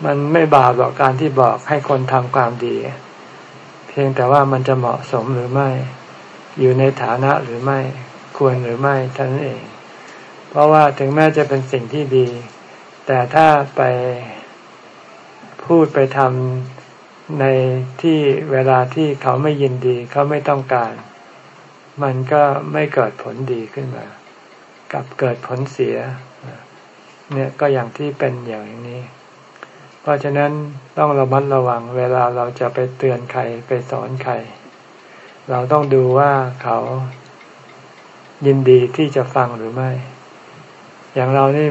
มันไม่บาปหรอกการที่บอกให้คนทำความดี เพียงแต่ว่ามันจะเหมาะสมหรือไม่ อยู่ในฐานะหรือไม่ ควรหรือไม่ท่านเอง เพราะว่าถึงแม้จะเป็นสิ่งที่ดี แต่ถ้าไปพูดไปทำ ในที่เวลาที่เขาไม่ยินดี เขาไม่ต้องการ มันก็ไม่เกิดผลดีขึ้นมา กับเกิดผลเสีย เนี่ยก็อย่างที่เป็นอย่างนี้ เพราะฉะนั้นต้องระมัดระวัง เวลาเราจะไปเตือนใครไปสอนใคร เราต้องดูว่าเขายินดีที่จะฟังหรือไม่ อย่างเรานี่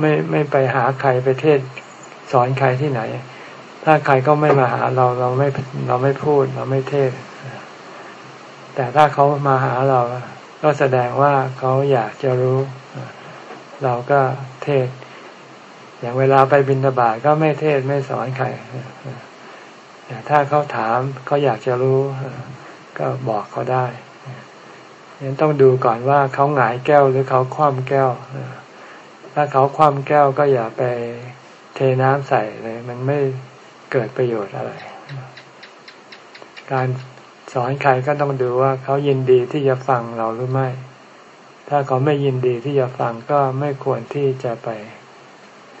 ไม่ไม่ไปหาใครไปเทศสอนใครที่ไหน ถ้าใครก็ไม่มาหาเราเราไม่เราไม่พูดเราไม่เทศ แต่ถ้าเขามาหาเรา ก็แสดงว่าเขาอยากจะรู้ เราก็เทศ อย่างเวลาไปบินทบาทก็ไม่เทศไม่สอนใครแต่ถ้าเขาถามเขาอยากจะรู้ ก็บอกเขาได้ยังต้องดูก่อนว่าเขาหงายแก้วหรือเขาคว่ำแก้ว ถ้าเขาคว่ำแก้วก็อย่าไปเทน้ำใส่เลย มันไม่ เกิดประโยชน์อะไร การสอนใครก็ต้องดูว่าเขายินดีที่จะฟังเราหรือไม่ ถ้าเขาไม่ยินดีที่จะฟังก็ไม่ควรที่จะไป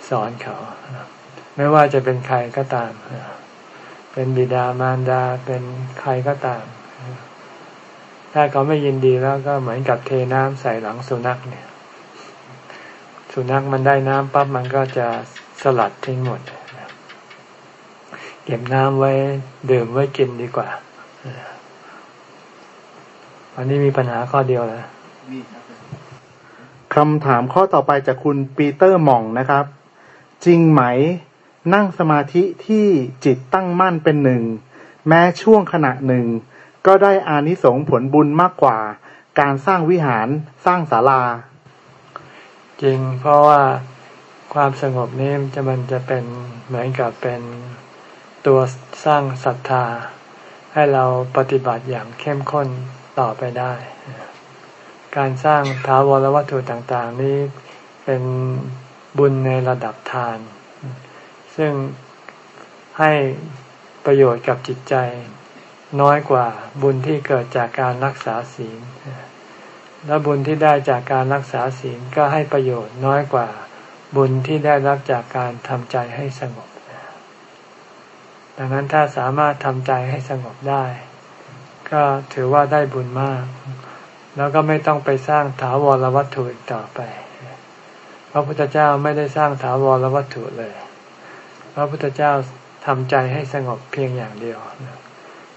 สอนเขา ไม่ว่าจะเป็นใครก็ตาม เป็นบิดามารดา เป็นใครก็ตาม ถ้าเขาไม่ยินดีแล้วก็เหมือนกับเทน้ำใส่หลังสุนัขเนี่ย สุนัขมันได้น้ำปั๊บมันก็จะสลัดทิ้งหมดเก็บน้ำไว้ดื่มไว้กินดีกว่าอันนี้มีปัญหาข้อเดียวนะคำถามข้อต่อไปจากคุณปีเตอร์หม่องนะครับ จริงไหมนั่งสมาธิที่จิตตั้งมั่นเป็นหนึ่ง แม้ช่วงขณะหนึ่ง ก็ได้อานิสงส์ผลบุญมากกว่า การสร้างวิหารสร้างศาลา จริงเพราะว่าความสงบนี้จะมันจะเป็นเหมือนกับเป็น ตัวสร้างศรัทธา ให้เราปฏิบัติอย่างเข้มข้นต่อไปได้ การสร้างท้าวรวัตถุต่างๆ นี้เป็นบุญในระดับทาน ซึ่งให้ประโยชน์กับจิตใจน้อยกว่าบุญที่เกิดจากการรักษาศีล และบุญที่ได้จากการรักษาศีลก็ให้ประโยชน์น้อยกว่าบุญที่ได้รับจากการทำใจให้สงบ ดังนั้นถ้าสามารถทำใจให้สงบได้ ก็ถือว่าได้บุญมาก แล้วก็ไม่ต้องไปสร้างถาวรวัตถุอีกต่อไป พระพุทธเจ้าไม่ได้สร้างถาวรวัตถุเลย พระพุทธเจ้าทำใจให้สงบเพียงอย่างเดียว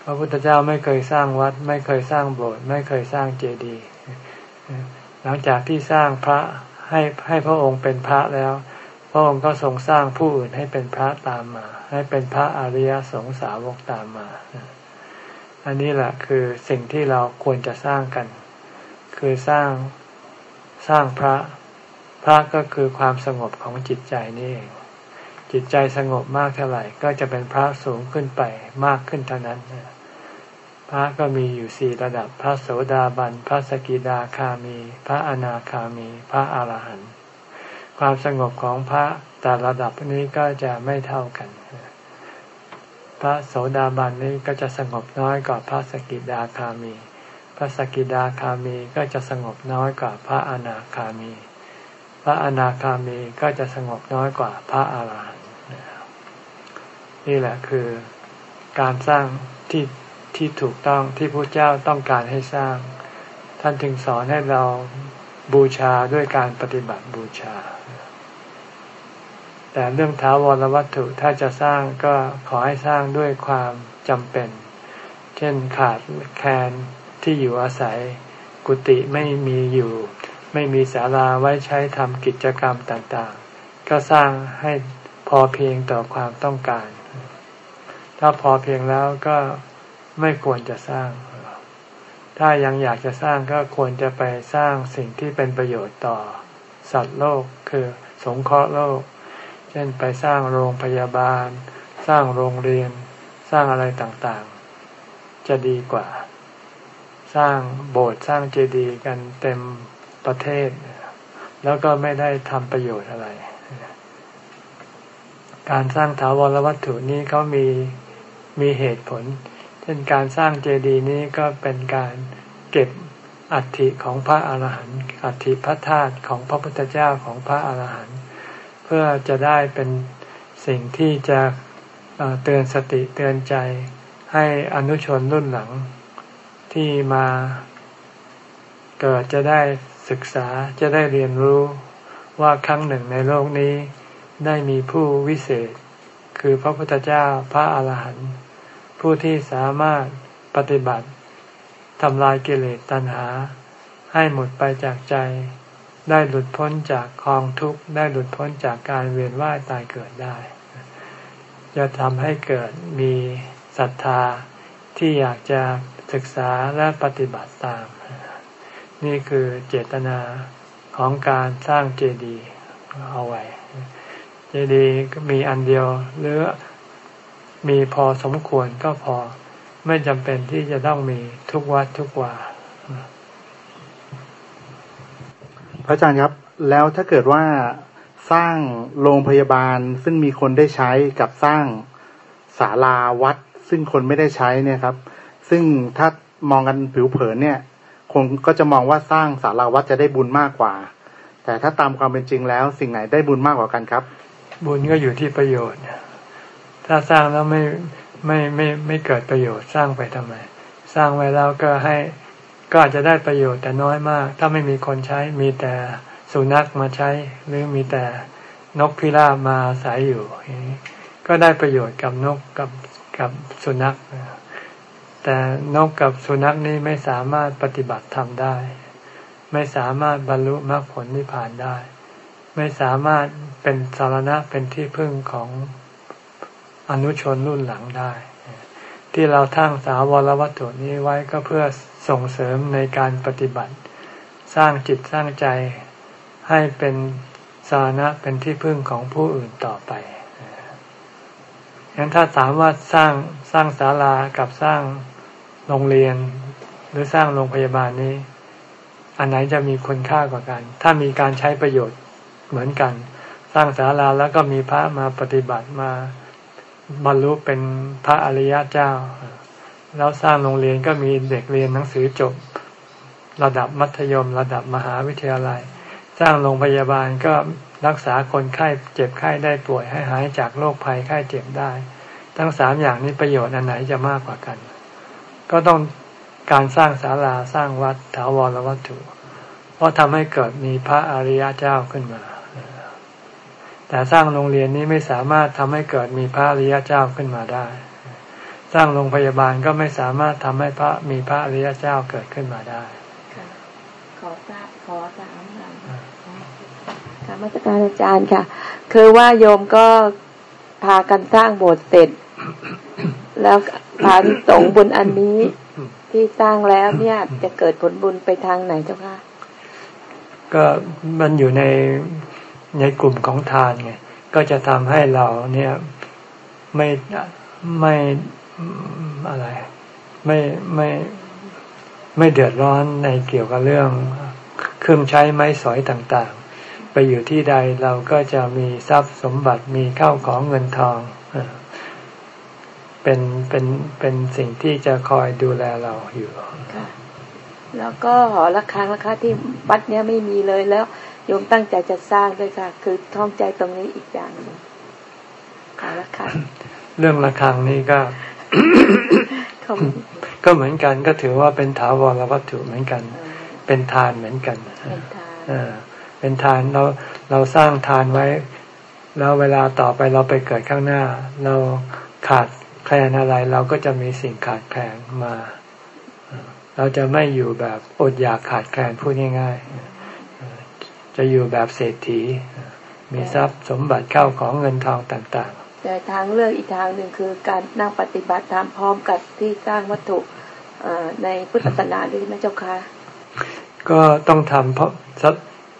พระพุทธเจ้าไม่เคยสร้างวัด ไม่เคยสร้างโบสถ์ไม่เคยสร้างเจดีย์หลังจากที่สร้างพระให้ให้พระองค์เป็นพระแล้ว พระองค์ก็ทรงสร้างผู้อื่นให้เป็นพระตามมา ให้เป็นพระอริยสงสาวกตามมา อันนี้แหละคือสิ่งที่เราควรจะสร้างกัน คือสร้างสร้างพระ พระก็คือความสงบของจิตใจนี่เอง จิตใจสงบมากเท่าไหร่ก็จะเป็นพระสูงขึ้นไปมากขึ้นเท่านั้น พระก็มีอยู่สี่ระดับ พระโสดาบัน พระสกิดาคามี พระอนาคามี พระอรหันต์ ความสงบของพระแต่ระดับนี้ก็จะไม่เท่ากัน พระโสดาบันนี้ก็จะสงบน้อยกว่าพระสกิดาคามี พระสกิดาคามีก็จะสงบน้อยกว่าพระอนาคามี พระอนาคามีก็จะสงบน้อยกว่าพระอาหารหันต์นี่แหละคือการสร้างที่ที่ถูกต้องที่พระเจ้าต้องการให้สร้าง ท่านจึงสอนให้เราบูชาด้วยการปฏิบัติบูชา แต่เรื่องท้าวรวัตถุถ้าจะสร้างก็ขอให้สร้างด้วยความจำเป็น เช่นขาดแคลนที่อยู่อาศัย กุฏิไม่มีอยู่ ไม่มีศาลาไว้ใช้ทำกิจกรรมต่างๆ ก็สร้างให้พอเพียงต่อความต้องการ ถ้าพอเพียงแล้วก็ไม่ควรจะสร้าง ถ้ายังอยากจะสร้างก็ควรจะไปสร้างสิ่งที่เป็นประโยชน์ต่อ สัตว์โลกคือสงเคราะห์โลก เช่นไปสร้างโรงพยาบาล สร้างโรงเรียน สร้างอะไรต่างๆ จะดีกว่า สร้างโบสถ์สร้างเจดีย์กันเต็มประเทศ แล้วก็ไม่ได้ทำประโยชน์อะไร การสร้างถาวรวัตถุนี้เขามีมีเหตุผล เช่นการสร้างเจดีย์นี้ก็เป็นการเก็บอัฐิของพระอาหารหันต์อัฐิพระธาตุของพระพุทธเจ้าของพระอาหารหันต์ พื่อจะได้เป็นสิ่งที่จะเตือนสติเตือนใจให้อนุชนรุ่นหลัง ที่มาเกิดจะได้ศึกษาจะได้เรียนรู้ว่าครั้งหนึ่งในโลกนี้ได้มีผู้วิเศษ คือพระพุทธเจ้าพระอาหารหันต์ผู้ที่สามารถปฏิบัติทำลายกิเลสตัณหา ให้หมดไปจากใจ ได้หลุดพ้นจากกองทุกข์ ได้หลุดพ้นจากการเวียนว่ายตายเกิดได้ จะทำให้เกิดมีศรัทธาที่อยากจะศึกษาและปฏิบัติตาม นี่คือเจตนาของการสร้างเจดีย์เอาไว้ เจดีย์มีอันเดียวหรือมีพอสมควรก็พอไม่จำเป็นที่จะต้องมีทุกวัดทุกวา พระอาจารย์ครับ แล้วถ้าเกิดว่าสร้างโรงพยาบาลซึ่งมีคนได้ใช้กับสร้างศาลาวัด ซึ่งคนไม่ได้ใช้เนี่ยครับ ซึ่งถ้ามองกันผิวเผินเนี่ย คงก็จะมองว่าสร้างศาลาวัดจะได้บุญมากกว่า แต่ถ้าตามความเป็นจริงแล้วสิ่งไหนได้บุญมากกว่ากันครับ บุญก็อยู่ที่ประโยชน์ ถ้าสร้างแล้วไม่ไม่ไม่ไม่เกิดประโยชน์สร้างไปทำไม สร้างไว้แล้วก็ให้ ก็อาจจะได้ประโยชน์แต่น้อยมาก ถ้าไม่มีคนใช้มีแต่สุนัขมาใช้ หรือมีแต่นกพิราบมาอาศัยอยู่ก็ได้ประโยชน์กับนกกับกับสุนัข แต่นกกับสุนัขนี่ไม่สามารถปฏิบัติทำได้ ไม่สามารถบรรลุมรรคผลนิพพานได้ ไม่สามารถเป็นสารณะเป็นที่พึ่งของอนุชนรุ่นหลังได้ ที่เราทั้งสาวรวัตถุนี้ไว้ก็เพื่อ ส่งเสริมในการปฏิบัติ สร้างจิตสร้างใจให้เป็นสาระเป็นที่พึ่งของผู้อื่นต่อไปงั้นถ้าถามว่าสร้างสร้างศาลากับสร้างโรงเรียน หรือสร้างโรงพยาบาลนี้ อันไหนจะมีคุณค่ากว่ากัน ถ้ามีการใช้ประโยชน์เหมือนกัน สร้างศาลาแล้วก็มีพระมาปฏิบัติมาบรรลุเป็นพระอริยเจ้า แล้วสร้างโรงเรียนก็มีเด็กเรียนหนังสือจบ ระดับมัธยม ระดับมหาวิทยาลัย สร้างโรงพยาบาลก็รักษาคนไข้เจ็บไข้ได้ป่วยให้หายจากโรคภัยไข้เจ็บได้ ทั้งสามอย่างนี้ประโยชน์อันไหนจะมากกว่ากัน ก็ต้องการสร้างศาลาสร้างวัดถาวรวัตถุ เพราะทำให้เกิดมีพระอริยเจ้าขึ้นมา แต่สร้างโรงเรียนนี้ไม่สามารถทำให้เกิดมีพระอริยเจ้าขึ้นมาได้ สร้างโรงพยาบาลก็ไม่สามารถทำให้พระมีพระอริยเจ้าเกิดขึ้นมาได้ขอทราบขอถามค่ะรรมสการอาจารย์ค่ะ คือว่าโยมก็พากันสร้างโบสถ์เสร็จ แล้วพาสงบุญอันนี้ที่สร้างแล้วเนี่ยจะเกิดผลบุญไปทางไหนเจ้าค่ะก็มันอยู่ในในกลุ่มของทานไงก็จะทำให้เราเนี่ยไม่ไม่ อะไร ไม่ไม่ไม่เดือดร้อนในเกี่ยวกับเรื่องเครื่องใช้ไม้สอยต่างๆ ไปอยู่ที่ใดเราก็จะมีทรัพย์สมบัติมีข้าวของเงินทองเป็นเป็นเป็นสิ่งที่จะคอยดูแลเราอยู่แล้วก็หอระฆังราคาที่วัดเนี้ยไม่มีเลยแล้วโยมตั้งใจจะสร้างด้วยค่ะ คือท่องใจตรงนี้อีกอย่างหนึ่งค่ะละค่ะเรื่องระฆังนี่ก็ ก็เหมือนกันก็ถือว่าเป็นถาวรวัตถุเหมือนกัน เป็นทานเหมือนกันเป็นทานเราเราสร้างทานไว้ แล้วเวลาต่อไปเราไปเกิดข้างหน้า เราขาดแคลนอะไร เราก็จะมีสิ่งขาดแคลนมา เราจะไม่อยู่แบบอดอยากขาดแคลนพูดง่าย ๆ จะอยู่แบบเศรษฐี มีทรัพย์สมบัติเข้าของเงินทองต่างๆ แต่ทางเลือกอีกทางหนึ่งคือการนั่งปฏิบัติธรรมพร้อมกับที่สร้างวัตถุในพุทธศาสนาด้วยไหมเจ้าคะก็ต้องทำเพราะ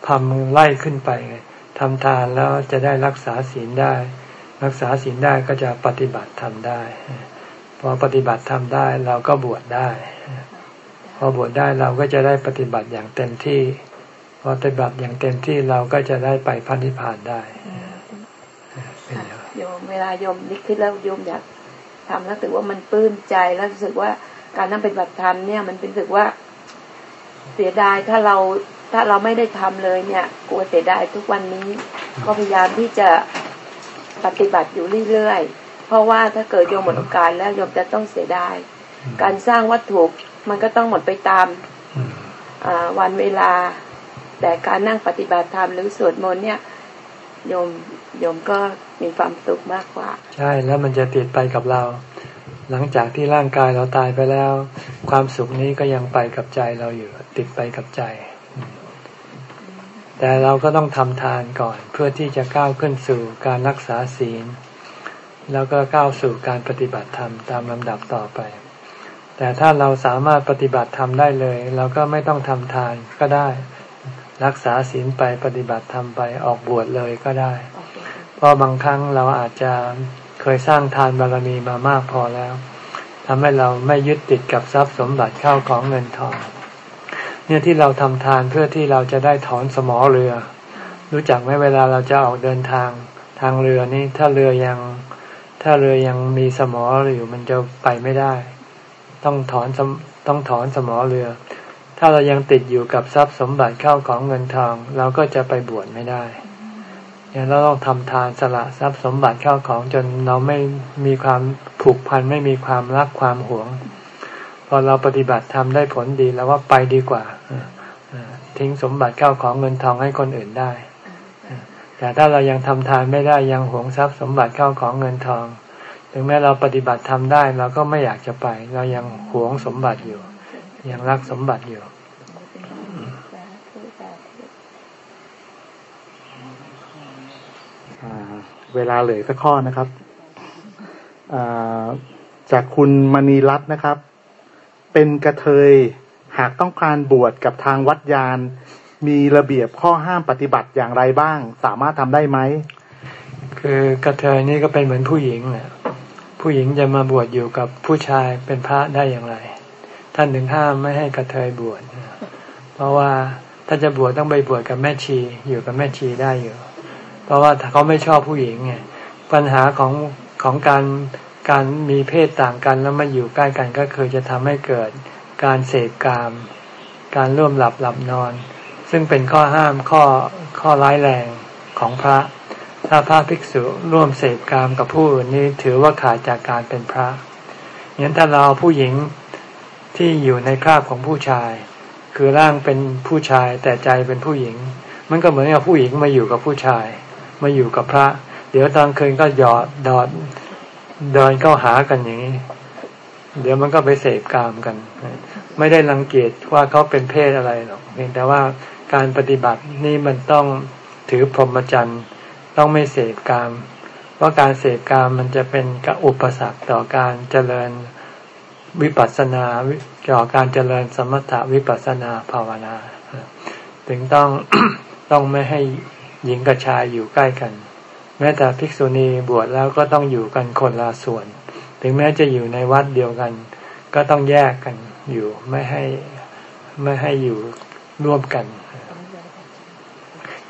ทำไล่ขึ้นไปไงทำทานแล้วจะได้รักษาศีลได้ รักษาศีลได้ก็จะปฏิบัติทำได้ พอปฏิบัติทำได้เราก็บวชได้ พอบวชได้เราก็จะได้ปฏิบัติอย่างเต็มที่ พอปฏิบัติอย่างเต็มที่เราก็จะได้ไปพันธิพานได้ โยมเวลาโยมนึกขึ้นแล้วโยมอยากทำแล้วรู้สึกว่ามันปลื้มใจแล้วรู้สึกว่าการนั่งปฏิบัติธรรมเนี่ยมันเป็นรู้สึกว่าเสียดายถ้าเราถ้าเราไม่ได้ทำเลยเนี่ยกลัวเสียดายทุกวันนี้ ก็พยายามที่จะปฏิบัติอยู่เรื่อยๆเพราะว่าถ้าเกิดโยมหมดโอกาสแล้วโยมจะต้องเสียดาย การสร้างวัตถุมันก็ต้องหมดไปตามวันเวลา แต่การนั่งปฏิบัติธรรมหรือสวดมนต์เนี่ยโยม โยมก็มีความสุขมากกว่า ใช่แล้วมันจะติดไปกับเรา หลังจากที่ร่างกายเราตายไปแล้ว ความสุขนี้ก็ยังไปกับใจเราอยู่ ติดไปกับใจ แต่เราก็ต้องทำทานก่อนเพื่อที่จะก้าวขึ้นสู่การรักษาศีล แล้วก็ก้าวสู่การปฏิบัติธรรมตามลำดับต่อไป แต่ถ้าเราสามารถปฏิบัติธรรมได้เลย เราก็ไม่ต้องทำทานก็ได้ รักษาศีลไปปฏิบัติธรรมไปออกบวชเลยก็ได้ เพราะบางครั้งเราอาจจะเคยสร้างทานบารมีมามากพอแล้วทำให้เราไม่ยึดติดกับทรัพย์สมบัติเข้าของเงินทอง เนี่ยที่เราทำทานเพื่อที่เราจะได้ถอนสมอเรือ รู้จักไหมเวลาเราจะออกเดินทางทางเรือนี่ถ้าเรือยัง ถ้าเรือยังมีสมออยู่มันจะไปไม่ได้ ต้องถอนต้องถอนสมอเรือ ถ้าเรายังติดอยู่กับทรัพย์สมบัติเข้าของเงินทอง เราก็จะไปบวชไม่ได้ อย่างเราต้องทำทานสละทรัพย์สมบัติเข้าของจนเราไม่มีความผูกพันไม่มีความรักความหวง พอเราปฏิบัติทำได้ผลดีแล้วว่าไปดีกว่าทิ้งสมบัติเข้าของเงินทองให้คนอื่นได้ แต่ถ้าเรายังทำทานไม่ได้ยังหวงทรัพย์สมบัติเข้าของเงินทอง ถึงแม้เราปฏิบัติทำได้เราก็ไม่อยากจะไป เรายังหวงสมบัติอยู่ ยังรักสมบัติอยู่ เวลาเหลือสักข้อนะครับจากคุณมณีรัตน์นะครับ เป็นกระเทยหากต้องการบวชกับทางวัดยาน มีระเบียบข้อห้ามปฏิบัติอย่างไรบ้าง สามารถทำได้ไหม คือกระเทยนี่ก็เป็นเหมือนผู้หญิงนี่ยผู้หญิงจะมาบวชอยู่กับผู้ชายเป็นพระได้อย่างไร ท่านถึงห้ามไม่ให้กระเทยบวชเพราะว่าถ้าจะบวชต้องไปบวชกับแม่ชีอยู่กับแม่ชีได้อยู่ เพราะว่าเขาไม่ชอบผู้หญิงไงปัญหาของของการการมีเพศต่างกันแล้วมาอยู่ใกล้กันก็คือจะทำให้เกิดการเสพกาม การร่วมหลับหลับนอน ซึ่งเป็นข้อห้ามข้อข้อร้ายแรงของพระ ถ้าพระภิกษุร่วมเสพกามกับผู้อื่นนี้ถือว่าขาดจากการเป็นพระงั้นถ้าเราผู้หญิงที่อยู่ในคราบของผู้ชาย คือร่างเป็นผู้ชายแต่ใจเป็นผู้หญิง มันก็เหมือนกับผู้หญิงมาอยู่กับผู้ชาย มาอยู่กับพระ เดี๋ยวตอนคืนก็หยอดดอดเดินเข้าหากันอย่างนี้ เดี๋ยวมันก็ไปเสพกามกัน ไม่ได้รังเกียจว่าเขาเป็นเพศอะไรหรอกเพียงแต่ว่าการปฏิบัตินี่มันต้องถือพรหมจรรย์ต้องไม่เสพกามเพราะการเสพกามมันจะเป็นกอุปสรรคต่อการเจริญวิปัสสนาต่อการเจริญสมถะวิปัสสนาภาวนา ถึงต้องต้องไม่ให้ หญิงกับชายอยู่ใกล้กัน แม้แต่ภิกษุณีบวชแล้วก็ต้องอยู่กันคนละส่วน ถึงแม้จะอยู่ในวัดเดียวกัน ก็ต้องแยกกันอยู่ไม่ให้ไม่ให้อยู่ร่วมกัน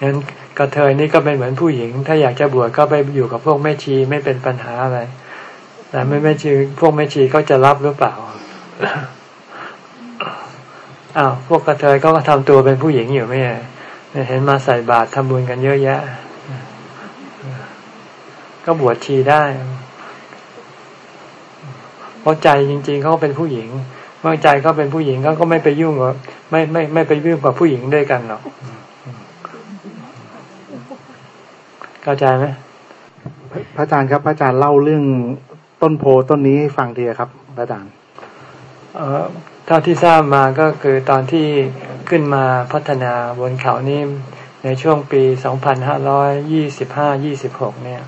งั้นกระเทยนี่ก็เป็นเหมือนผู้หญิง ถ้าอยากจะบวชก็ไปอยู่กับพวกแม่ชีไม่เป็นปัญหาอะไร แต่ไม่แม่ชีพวกแม่ชีก็จะรับหรือเปล่าอ้าวพวกกระเทยก็ทำตัวเป็นผู้หญิงอยู่ไม่ใช่ เห็นมาใส่บาตรทำบุญกันเยอะแยะ ก็บวชชีได้เพราะใจจริง ๆเขาเป็นผู้หญิงเมื่อใจเขาเป็นผู้หญิงเขาก็ไม่ไปยุ่งกับไม่ไม่ไม่ไปยุ่งกับผู้หญิงด้วยกันหรอกเข้าใจไหมพระอาจารย์ครับ พระอาจารย์เล่าเรื่องต้นโพต้นนี้ให้ฟังทีครับ พระอาจารย์ เอ่อเท่าที่ทราบมาก็คือตอนที่ ขึ้นมาพัฒนาบนเขานี้ในช่วงปี 2525-26 เนี่ย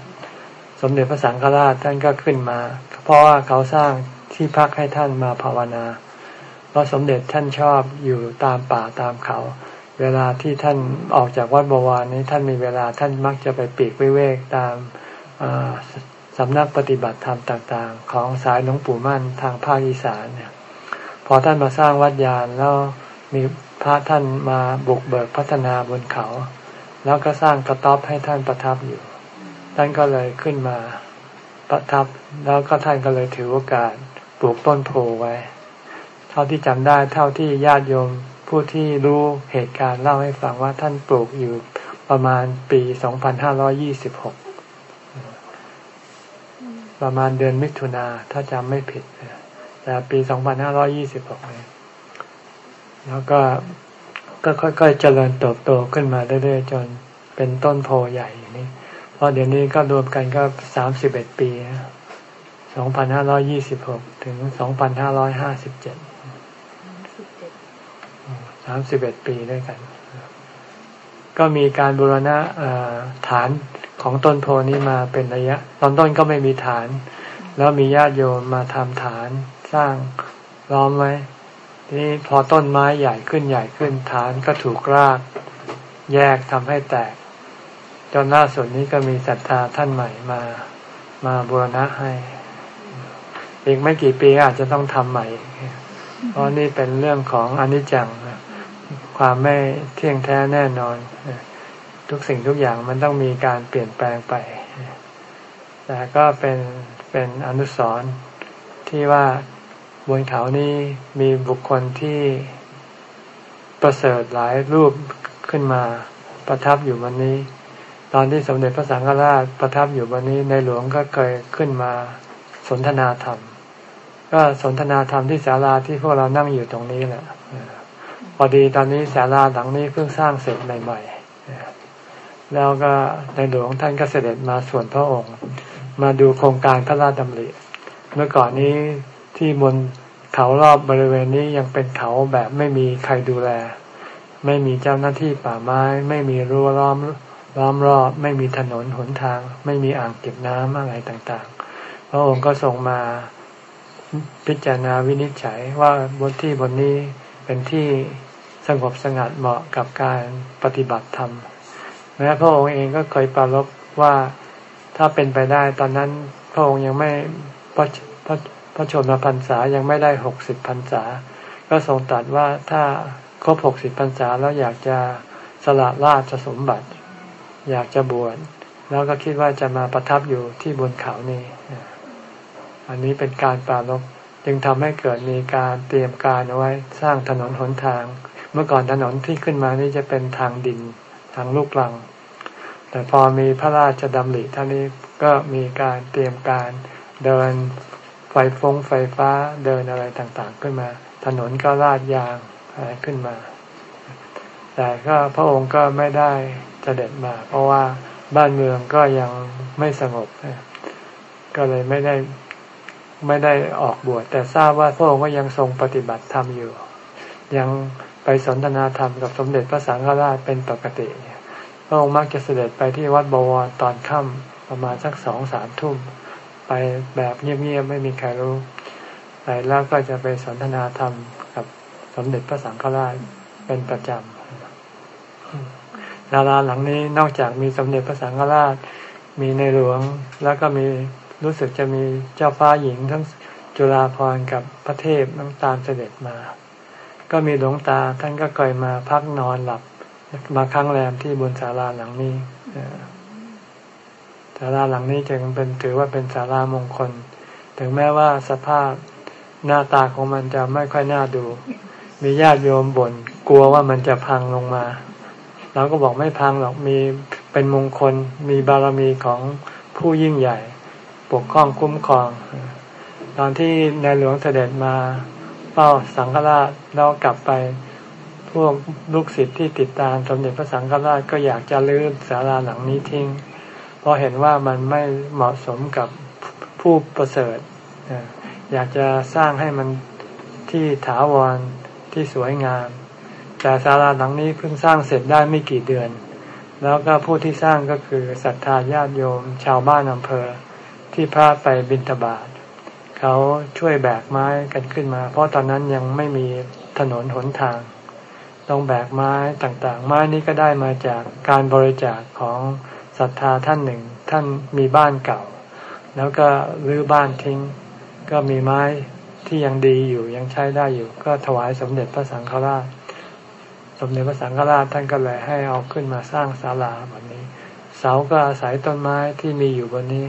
สมเด็จพระสังฆราชท่านก็ขึ้นมา เพราะว่าเขาสร้างที่พักให้ท่านมาภาวนาราะสมเด็จท่านชอบอยู่ตามป่าตามเขา เวลาที่ท่านออกจากวัดบวรนี้ท่านมีเวลาท่านมักจะไปปีกวิเวกตามสำนักปฏิบัติธรรมต่าง ๆ ของสายหลวงปู่มั่นทางภาคอีสานเนี่ยพอท่านมาสร้างวัดยานแล้วมี พระท่านมาบุกเบิกพัฒนาบนเขา แล้วก็สร้างกระต๊อบให้ท่านประทับอยู่ ท่านก็เลยขึ้นมาประทับ แล้วก็ท่านก็เลยถือโอกาสปลูกต้นโพไว้ เท่าที่จำได้เท่าที่ญาติโยมผู้ที่รู้เหตุการณ์เล่าให้ฟังว่าท่านปลูกอยู่ประมาณปี 2526 ประมาณเดือนมิถุนาถ้าจำไม่ผิด แต่ปี 2526เนี่ย แล้วก็ก็ค่อยๆเจริญเติบโตขึ้นมาเรื่อยๆจนเป็นต้นโพใหญ่อย่างนี้เพราะเดี๋ยวนี้ก็รวมกันก็31ปี2526ถึง2557สามสิบเอ็ดปีด้วยกัน ก็มีการบูรณะฐานของต้นโพนี้มาเป็นระยะ ตอนต้นก็ไม่มีฐาน แล้วมีญาติโยมมาทำฐานสร้างล้อมไว้ นี้พอต้นไม้ใหญ่ขึ้นใหญ่ขึ้นฐานก็ถูกรากแยกทำให้แตก จนล่าสุดนี้ก็มีศรัทธาท่านใหม่มามาบูรณะให้ อีกไม่กี่ปีอาจจะต้องทำใหม่ เพราะนี่เป็นเรื่องของอนิจจัง ความไม่เที่ยงแท้แน่นอน ทุกสิ่งทุกอย่างมันต้องมีการเปลี่ยนแปลงไป แต่ก็เป็นเป็นอนุสรณ์ที่ว่า บนเขานี้มีบุคคลที่ประเสริฐหลายรูปขึ้นมาประทับอยู่วันนี้ ตอนที่สมเด็จพระสังฆราชประทับอยู่วันนี้ในหลวงก็เคยขึ้นมาสนทนาธรรม ก็สนทนาธรรมที่ศาลาที่พวกเรานั่งอยู่ตรงนี้แหละพอดีตอนนี้ศาลาหลังนี้เพิ่งสร้างเสร็จใหม่ๆแล้วก็ในหลวงท่านก็เสด็จมาส่วนพระองค์ มาดูโครงการพระราชดำริเมื่อก่อนนี้ ที่บนเขารอบบริเวณนี้ยังเป็นเขาแบบไม่มีใครดูแล ไม่มีเจ้าหน้าที่ป่าไม้ ไม่มีรั้วล้อมล้อมรอบ ไม่มีถนนหนทาง ไม่มีอ่างเก็บน้ำอะไรต่างๆ พระองค์ก็ทรงมาพิจารณาวินิจฉัยว่าบนที่บนนี้เป็นที่สงบสงัดเหมาะกับการปฏิบัติธรรมแม้พระองค์เองก็เคยปรารบว่าถ้าเป็นไปได้ตอนนั้นพระองค์ยังไม่พระพระ พระชนมพรรษายังไม่ได้หกสิบพรรษา ก็ทรงตรัสว่าถ้าครบหกสิบพรรษาแล้วอยากจะสละราชสมบัติ อยากจะบวชแล้วก็คิดว่าจะมาประทับอยู่ที่บนเขานี้อันนี้เป็นการปรารบจึงทำให้เกิดมีการเตรียมการเอาไว้สร้างถนนหนทาง เมื่อก่อนถนนที่ขึ้นมานี่จะเป็นทางดินทางลูกลัง แต่พอมีพระราชดำริท่านนี้ก็มีการเตรียมการเดิน ไฟฟงไฟฟ้าเดินอะไรต่างๆ ขึ้นมา ถนนก็ลาดยางอะไรขึ้นมา แต่ก็พระองค์ก็ไม่ได้เสด็จมา เพราะว่าบ้านเมืองก็ยังไม่สงบ ก็เลยไม่ได้ไม่ได้ออกบวช แต่ทราบว่าพระองค์ก็ยังทรงปฏิบัติธรรมอยู่ ยังไปสนทนาธรรมกับสมเด็จพระสังฆราชเป็นปกติพระองค์มักจะเสด็จไปที่วัดบวรตอนค่ำประมาณสักสองสามทุ่ม ไปแบบเงียบๆไม่มีใครรู้ไปแล้วก็จะไปสนทนาธรรมกับสมเด็จพระสังฆราชเป็นประจำดาราหลังนี้นอกจากมีสมเด็จพระสังฆราช มีในหลวงแล้วก็มีรู้สึกจะมีเจ้าฟ้าหญิงทั้งจุฬาภรณ์กับพระเทพน้ำตาลเสด็จมา ก็มีหลวงตาท่านก็เคยมาพักนอนหลับมาค้างแรมที่บนศาลาหลังนี้ ศาลาหลังนี้จึงเป็นถือว่าเป็นศาลามงคล ถึงแม้ว่าสภาพหน้าตาของมันจะไม่ค่อยน่าดู มีญาติโยมบน่นกลัวว่ามันจะพังลงมาเราก็บอกไม่พังหรอกมีเป็นมงคล มีบารมีของผู้ยิ่งใหญ่ ปกครองคุ้มครอง ตอนที่ในหลวงเสด็จมาเฝ้าสังฆราชแล้วกลับไปพวกลูกศิษย์ที่ติดตามสมเด็จพระสังฆราชก็อยากจะลื้อศาลาหลังนี้ทิ้ง เพราะเห็นว่ามันไม่เหมาะสมกับผู้ประเสริฐ อยากจะสร้างให้มันที่ถาวรที่สวยงาม แต่ศาลาหลังนี้เพิ่งสร้างเสร็จได้ไม่กี่เดือน แล้วก็ผู้ที่สร้างก็คือศรัทธาญาติโยม ชาวบ้านอำเภอที่พระไปบิณฑบาตเขาช่วยแบกไม้กันขึ้นมา เพราะตอนนั้นยังไม่มีถนนหนทาง ต้องแบกไม้ต่างๆ ไม้นี้ก็ได้มาจากการบริจาคของ ศรัทธาท่านหนึ่ง ท่านมีบ้านเก่า แล้วก็รื้อบ้านทิ้ง ก็มีไม้ที่ยังดีอยู่ยังใช้ได้อยู่ ก็ถวายสมเด็จพระสังฆราช สมเด็จพระสังฆราชท่านก็เลยให้เอาขึ้นมาสร้างศาลาแบบนี้ เสาก็อาศัยต้นไม้ที่มีอยู่บนนี้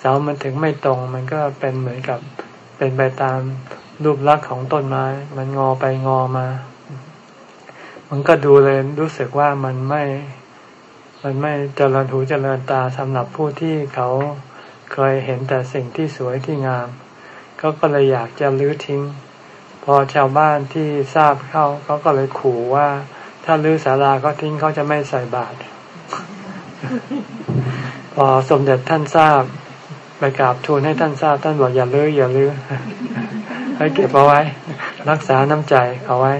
เสามันถึงไม่ตรงมันก็เป็นเหมือนกับเป็นไปตามรูปลักษณ์ของต้นไม้ มันงอไปงอมา มันก็ดูเลยรู้สึกว่ามันไม่ มันไม่เจริญหูเจริญตาสำหรับผู้ที่เขาเคยเห็นแต่สิ่งที่สวยที่งามเขาก็เลยอยากจะลื้อทิ้ง พอชาวบ้านที่ทราบเข้าเขาก็เลยขู่ว่า ถ้าลื้อศาลาก็ทิ้งเขาจะไม่ใส่บาตรพอสมเด็จท่านทราบไปกราบทูลให้ท่านทราบท่านบอกอย่าลื้ออย่าลื้อให้เก็บเอาไว้ รักษาน้ำใจเอาไว้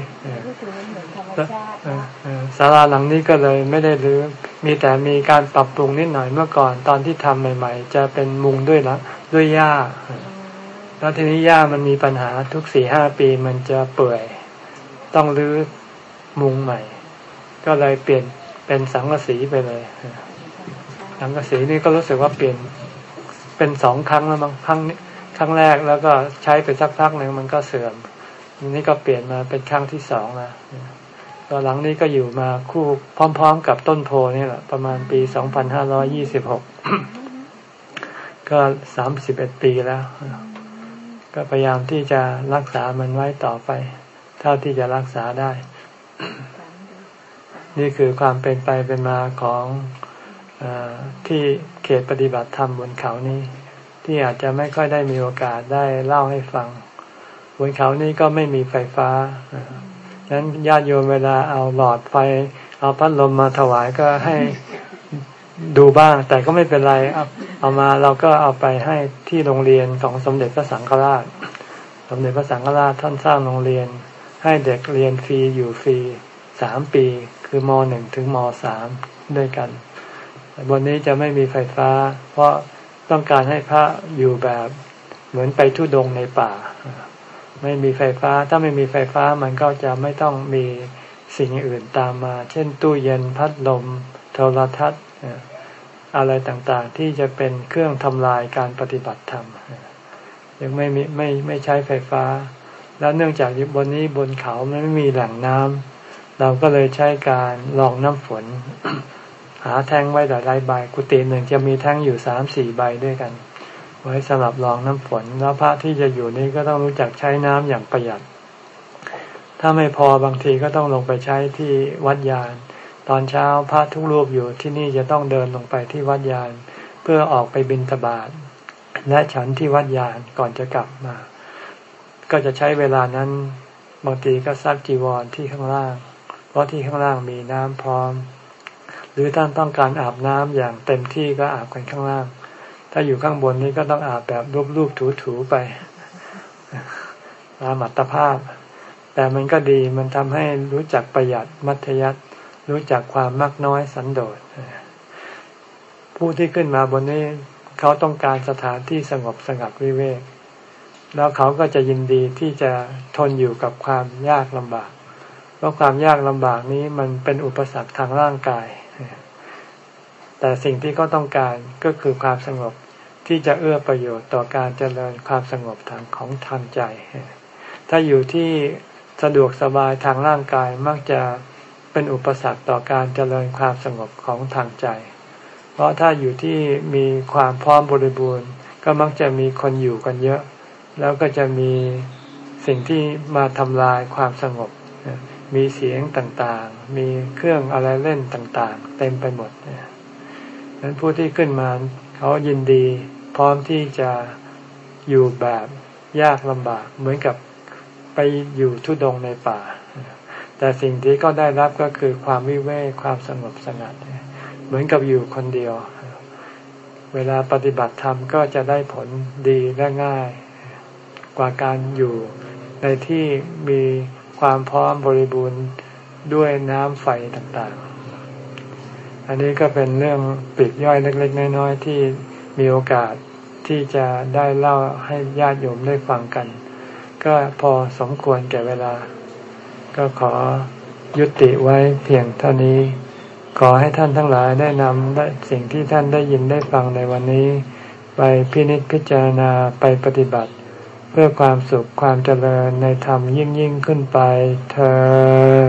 ศาลาหลังนี้ก็เลยไม่ได้รื้อ มีแต่มีการปรับปรุงนิดหน่อยเมื่อก่อนตอนที่ทำใหม่ ๆ จะเป็นมุงด้วยละด้วยหญ้า แล้วทีนี้หญ้ามันมีปัญหาทุกสี่ห้าปีมันจะเปื่อย ต้องรื้อมุงใหม่ ก็เลยเปลี่ยนเป็นสังกะสีไปเลย สังกะสีนี่ก็รู้สึกว่าเปลี่ยนเป็นสองครั้งแล้วมั้งครั้งนี้ครั้งแรกแล้วก็ใช้ไปสักพักหนึ่งมันก็เสื่อมนี่ก็เปลี่ยนมาเป็นครั้งที่สองแล้ว ก็หลังนี้ก็อยู่มาคู่พร้อม ๆ กับต้นโพนี่แหละ ประมาณปีสองพันห้าร้อยี่สิบหกก็สามสิบเอ็ดปีแล้ว ก็พยายามที่จะรักษามันไว้ต่อไป เท่าที่จะรักษาได้ นี่คือความเป็นไปเป็นมาของอที่เขตปฏิบัติธรรมบนเขานี้ ที่อาจจะไม่ค่อยได้มีโอกาสได้เล่าให้ฟัง บนเขานี้ก็ไม่มีไฟฟ้า ฉะนั้นญาติโยมเวลาเอาหลอดไฟ เอาพัดลมมาถวายก็ให้ดูบ้าง แต่ก็ไม่เป็นไรเอาเอามาเราก็เอาไปให้ที่โรงเรียนของสมเด็จพระสังฆราช สมเด็จพระสังฆราชท่านสร้างโรงเรียน ให้เด็กเรียนฟรีอยู่ฟรีสามปี คือมหนึ่งถึงมสามด้วยกันบนนี้จะไม่มีไฟฟ้า เพราะต้องการให้พระอยู่แบบเหมือนไปทุดงในป่า ไม่มีไฟฟ้า ถ้าไม่มีไฟฟ้ามันก็จะไม่ต้องมีสิ่งอื่นตามมา เช่น ตู้เย็นพัดลมโทรทัศน์อะไรต่างๆ ที่จะเป็นเครื่องทำลายการปฏิบัติธรรมยังไม่มีไม่ไม่ใช้ไฟฟ้า แล้วเนื่องจากบนนี้บนเขาไม่มีแหล่งน้ำเราก็เลยใช้การลองน้ำฝน หาแท่งไว้หลายใบกุฏิหนึ่งจะมีแท่งอยู่สามสี่ใบด้วยกัน ไว้สำหรับรองน้ำฝน แล้วพระที่จะอยู่นี้ก็ต้องรู้จักใช้น้ำอย่างประหยัด ถ้าไม่พอบางทีก็ต้องลงไปใช้ที่วัดยาน ตอนเช้าพระทุกรูปอยู่ที่นี่จะต้องเดินลงไปที่วัดยาน เพื่อออกไปบิณฑบาตและฉันที่วัดยานก่อนจะกลับมา ก็จะใช้เวลานั้นบางทีก็ซักจีวรที่ข้างล่าง เพราะที่ข้างล่างมีน้ำพร้อม หรือท่านต้องการอาบน้ำอย่างเต็มที่ก็อาบกันข้างล่าง ถ้าอยู่ข้างบนนี้ก็ต้องอาบแบบรูปๆถูๆไปตามอัตภาพ แต่มันก็ดีมันทำให้รู้จักประหยัดมัธยัติรู้จักความมากน้อยสันโดษผู้ที่ขึ้นมาบนนี้เขาต้องการสถานที่สงบสงัดวิเวก แล้วเขาก็จะยินดีที่จะทนอยู่กับความยากลำบาก เพราะความยากลำบากนี้มันเป็นอุปสรรคทางร่างกาย แต่สิ่งที่เขาต้องการก็คือความสงบ ที่จะเอื้อประโยชน์ต่อการเจริญความสงบทางของทางใจ ถ้าอยู่ที่สะดวกสบายทางร่างกายมักจะเป็นอุปสรรคต่อการเจริญความสงบของทางใจ เพราะถ้าอยู่ที่มีความพร้อมบริบูรณ์ ก็มักจะมีคนอยู่กันเยอะ แล้วก็จะมีสิ่งที่มาทำลายความสงบ มีเสียงต่างๆ มีเครื่องอะไรเล่นต่างๆ เต็มไปหมดนั้นผู้ที่ขึ้นมาเขายินดี พร้อมที่จะอยู่แบบยากลำบากเหมือนกับไปอยู่ทุดงในป่า แต่สิ่งที่ก็ได้รับก็คือความวิเวกความสงบสงัด เหมือนกับอยู่คนเดียว เวลาปฏิบัติธรรมก็จะได้ผลดีและง่าย กว่าการอยู่ในที่มีความพร้อมบริบูรณ์ด้วยน้ำไฟต่างๆ อันนี้ก็เป็นเรื่องปิดย่อยเล็กๆน้อยๆที่ มีโอกาสที่จะได้เล่าให้ญาติโยมได้ฟังกัน ก็พอสมควรแก่เวลา ก็ขอยุติไว้เพียงเท่านี้ ขอให้ท่านทั้งหลายได้นำได้สิ่งที่ท่านได้ยินได้ฟังในวันนี้ ไปพินิจพิจารณาไปปฏิบัติ เพื่อความสุขความเจริญในธรรมยิ่งยิ่งขึ้นไปเธอ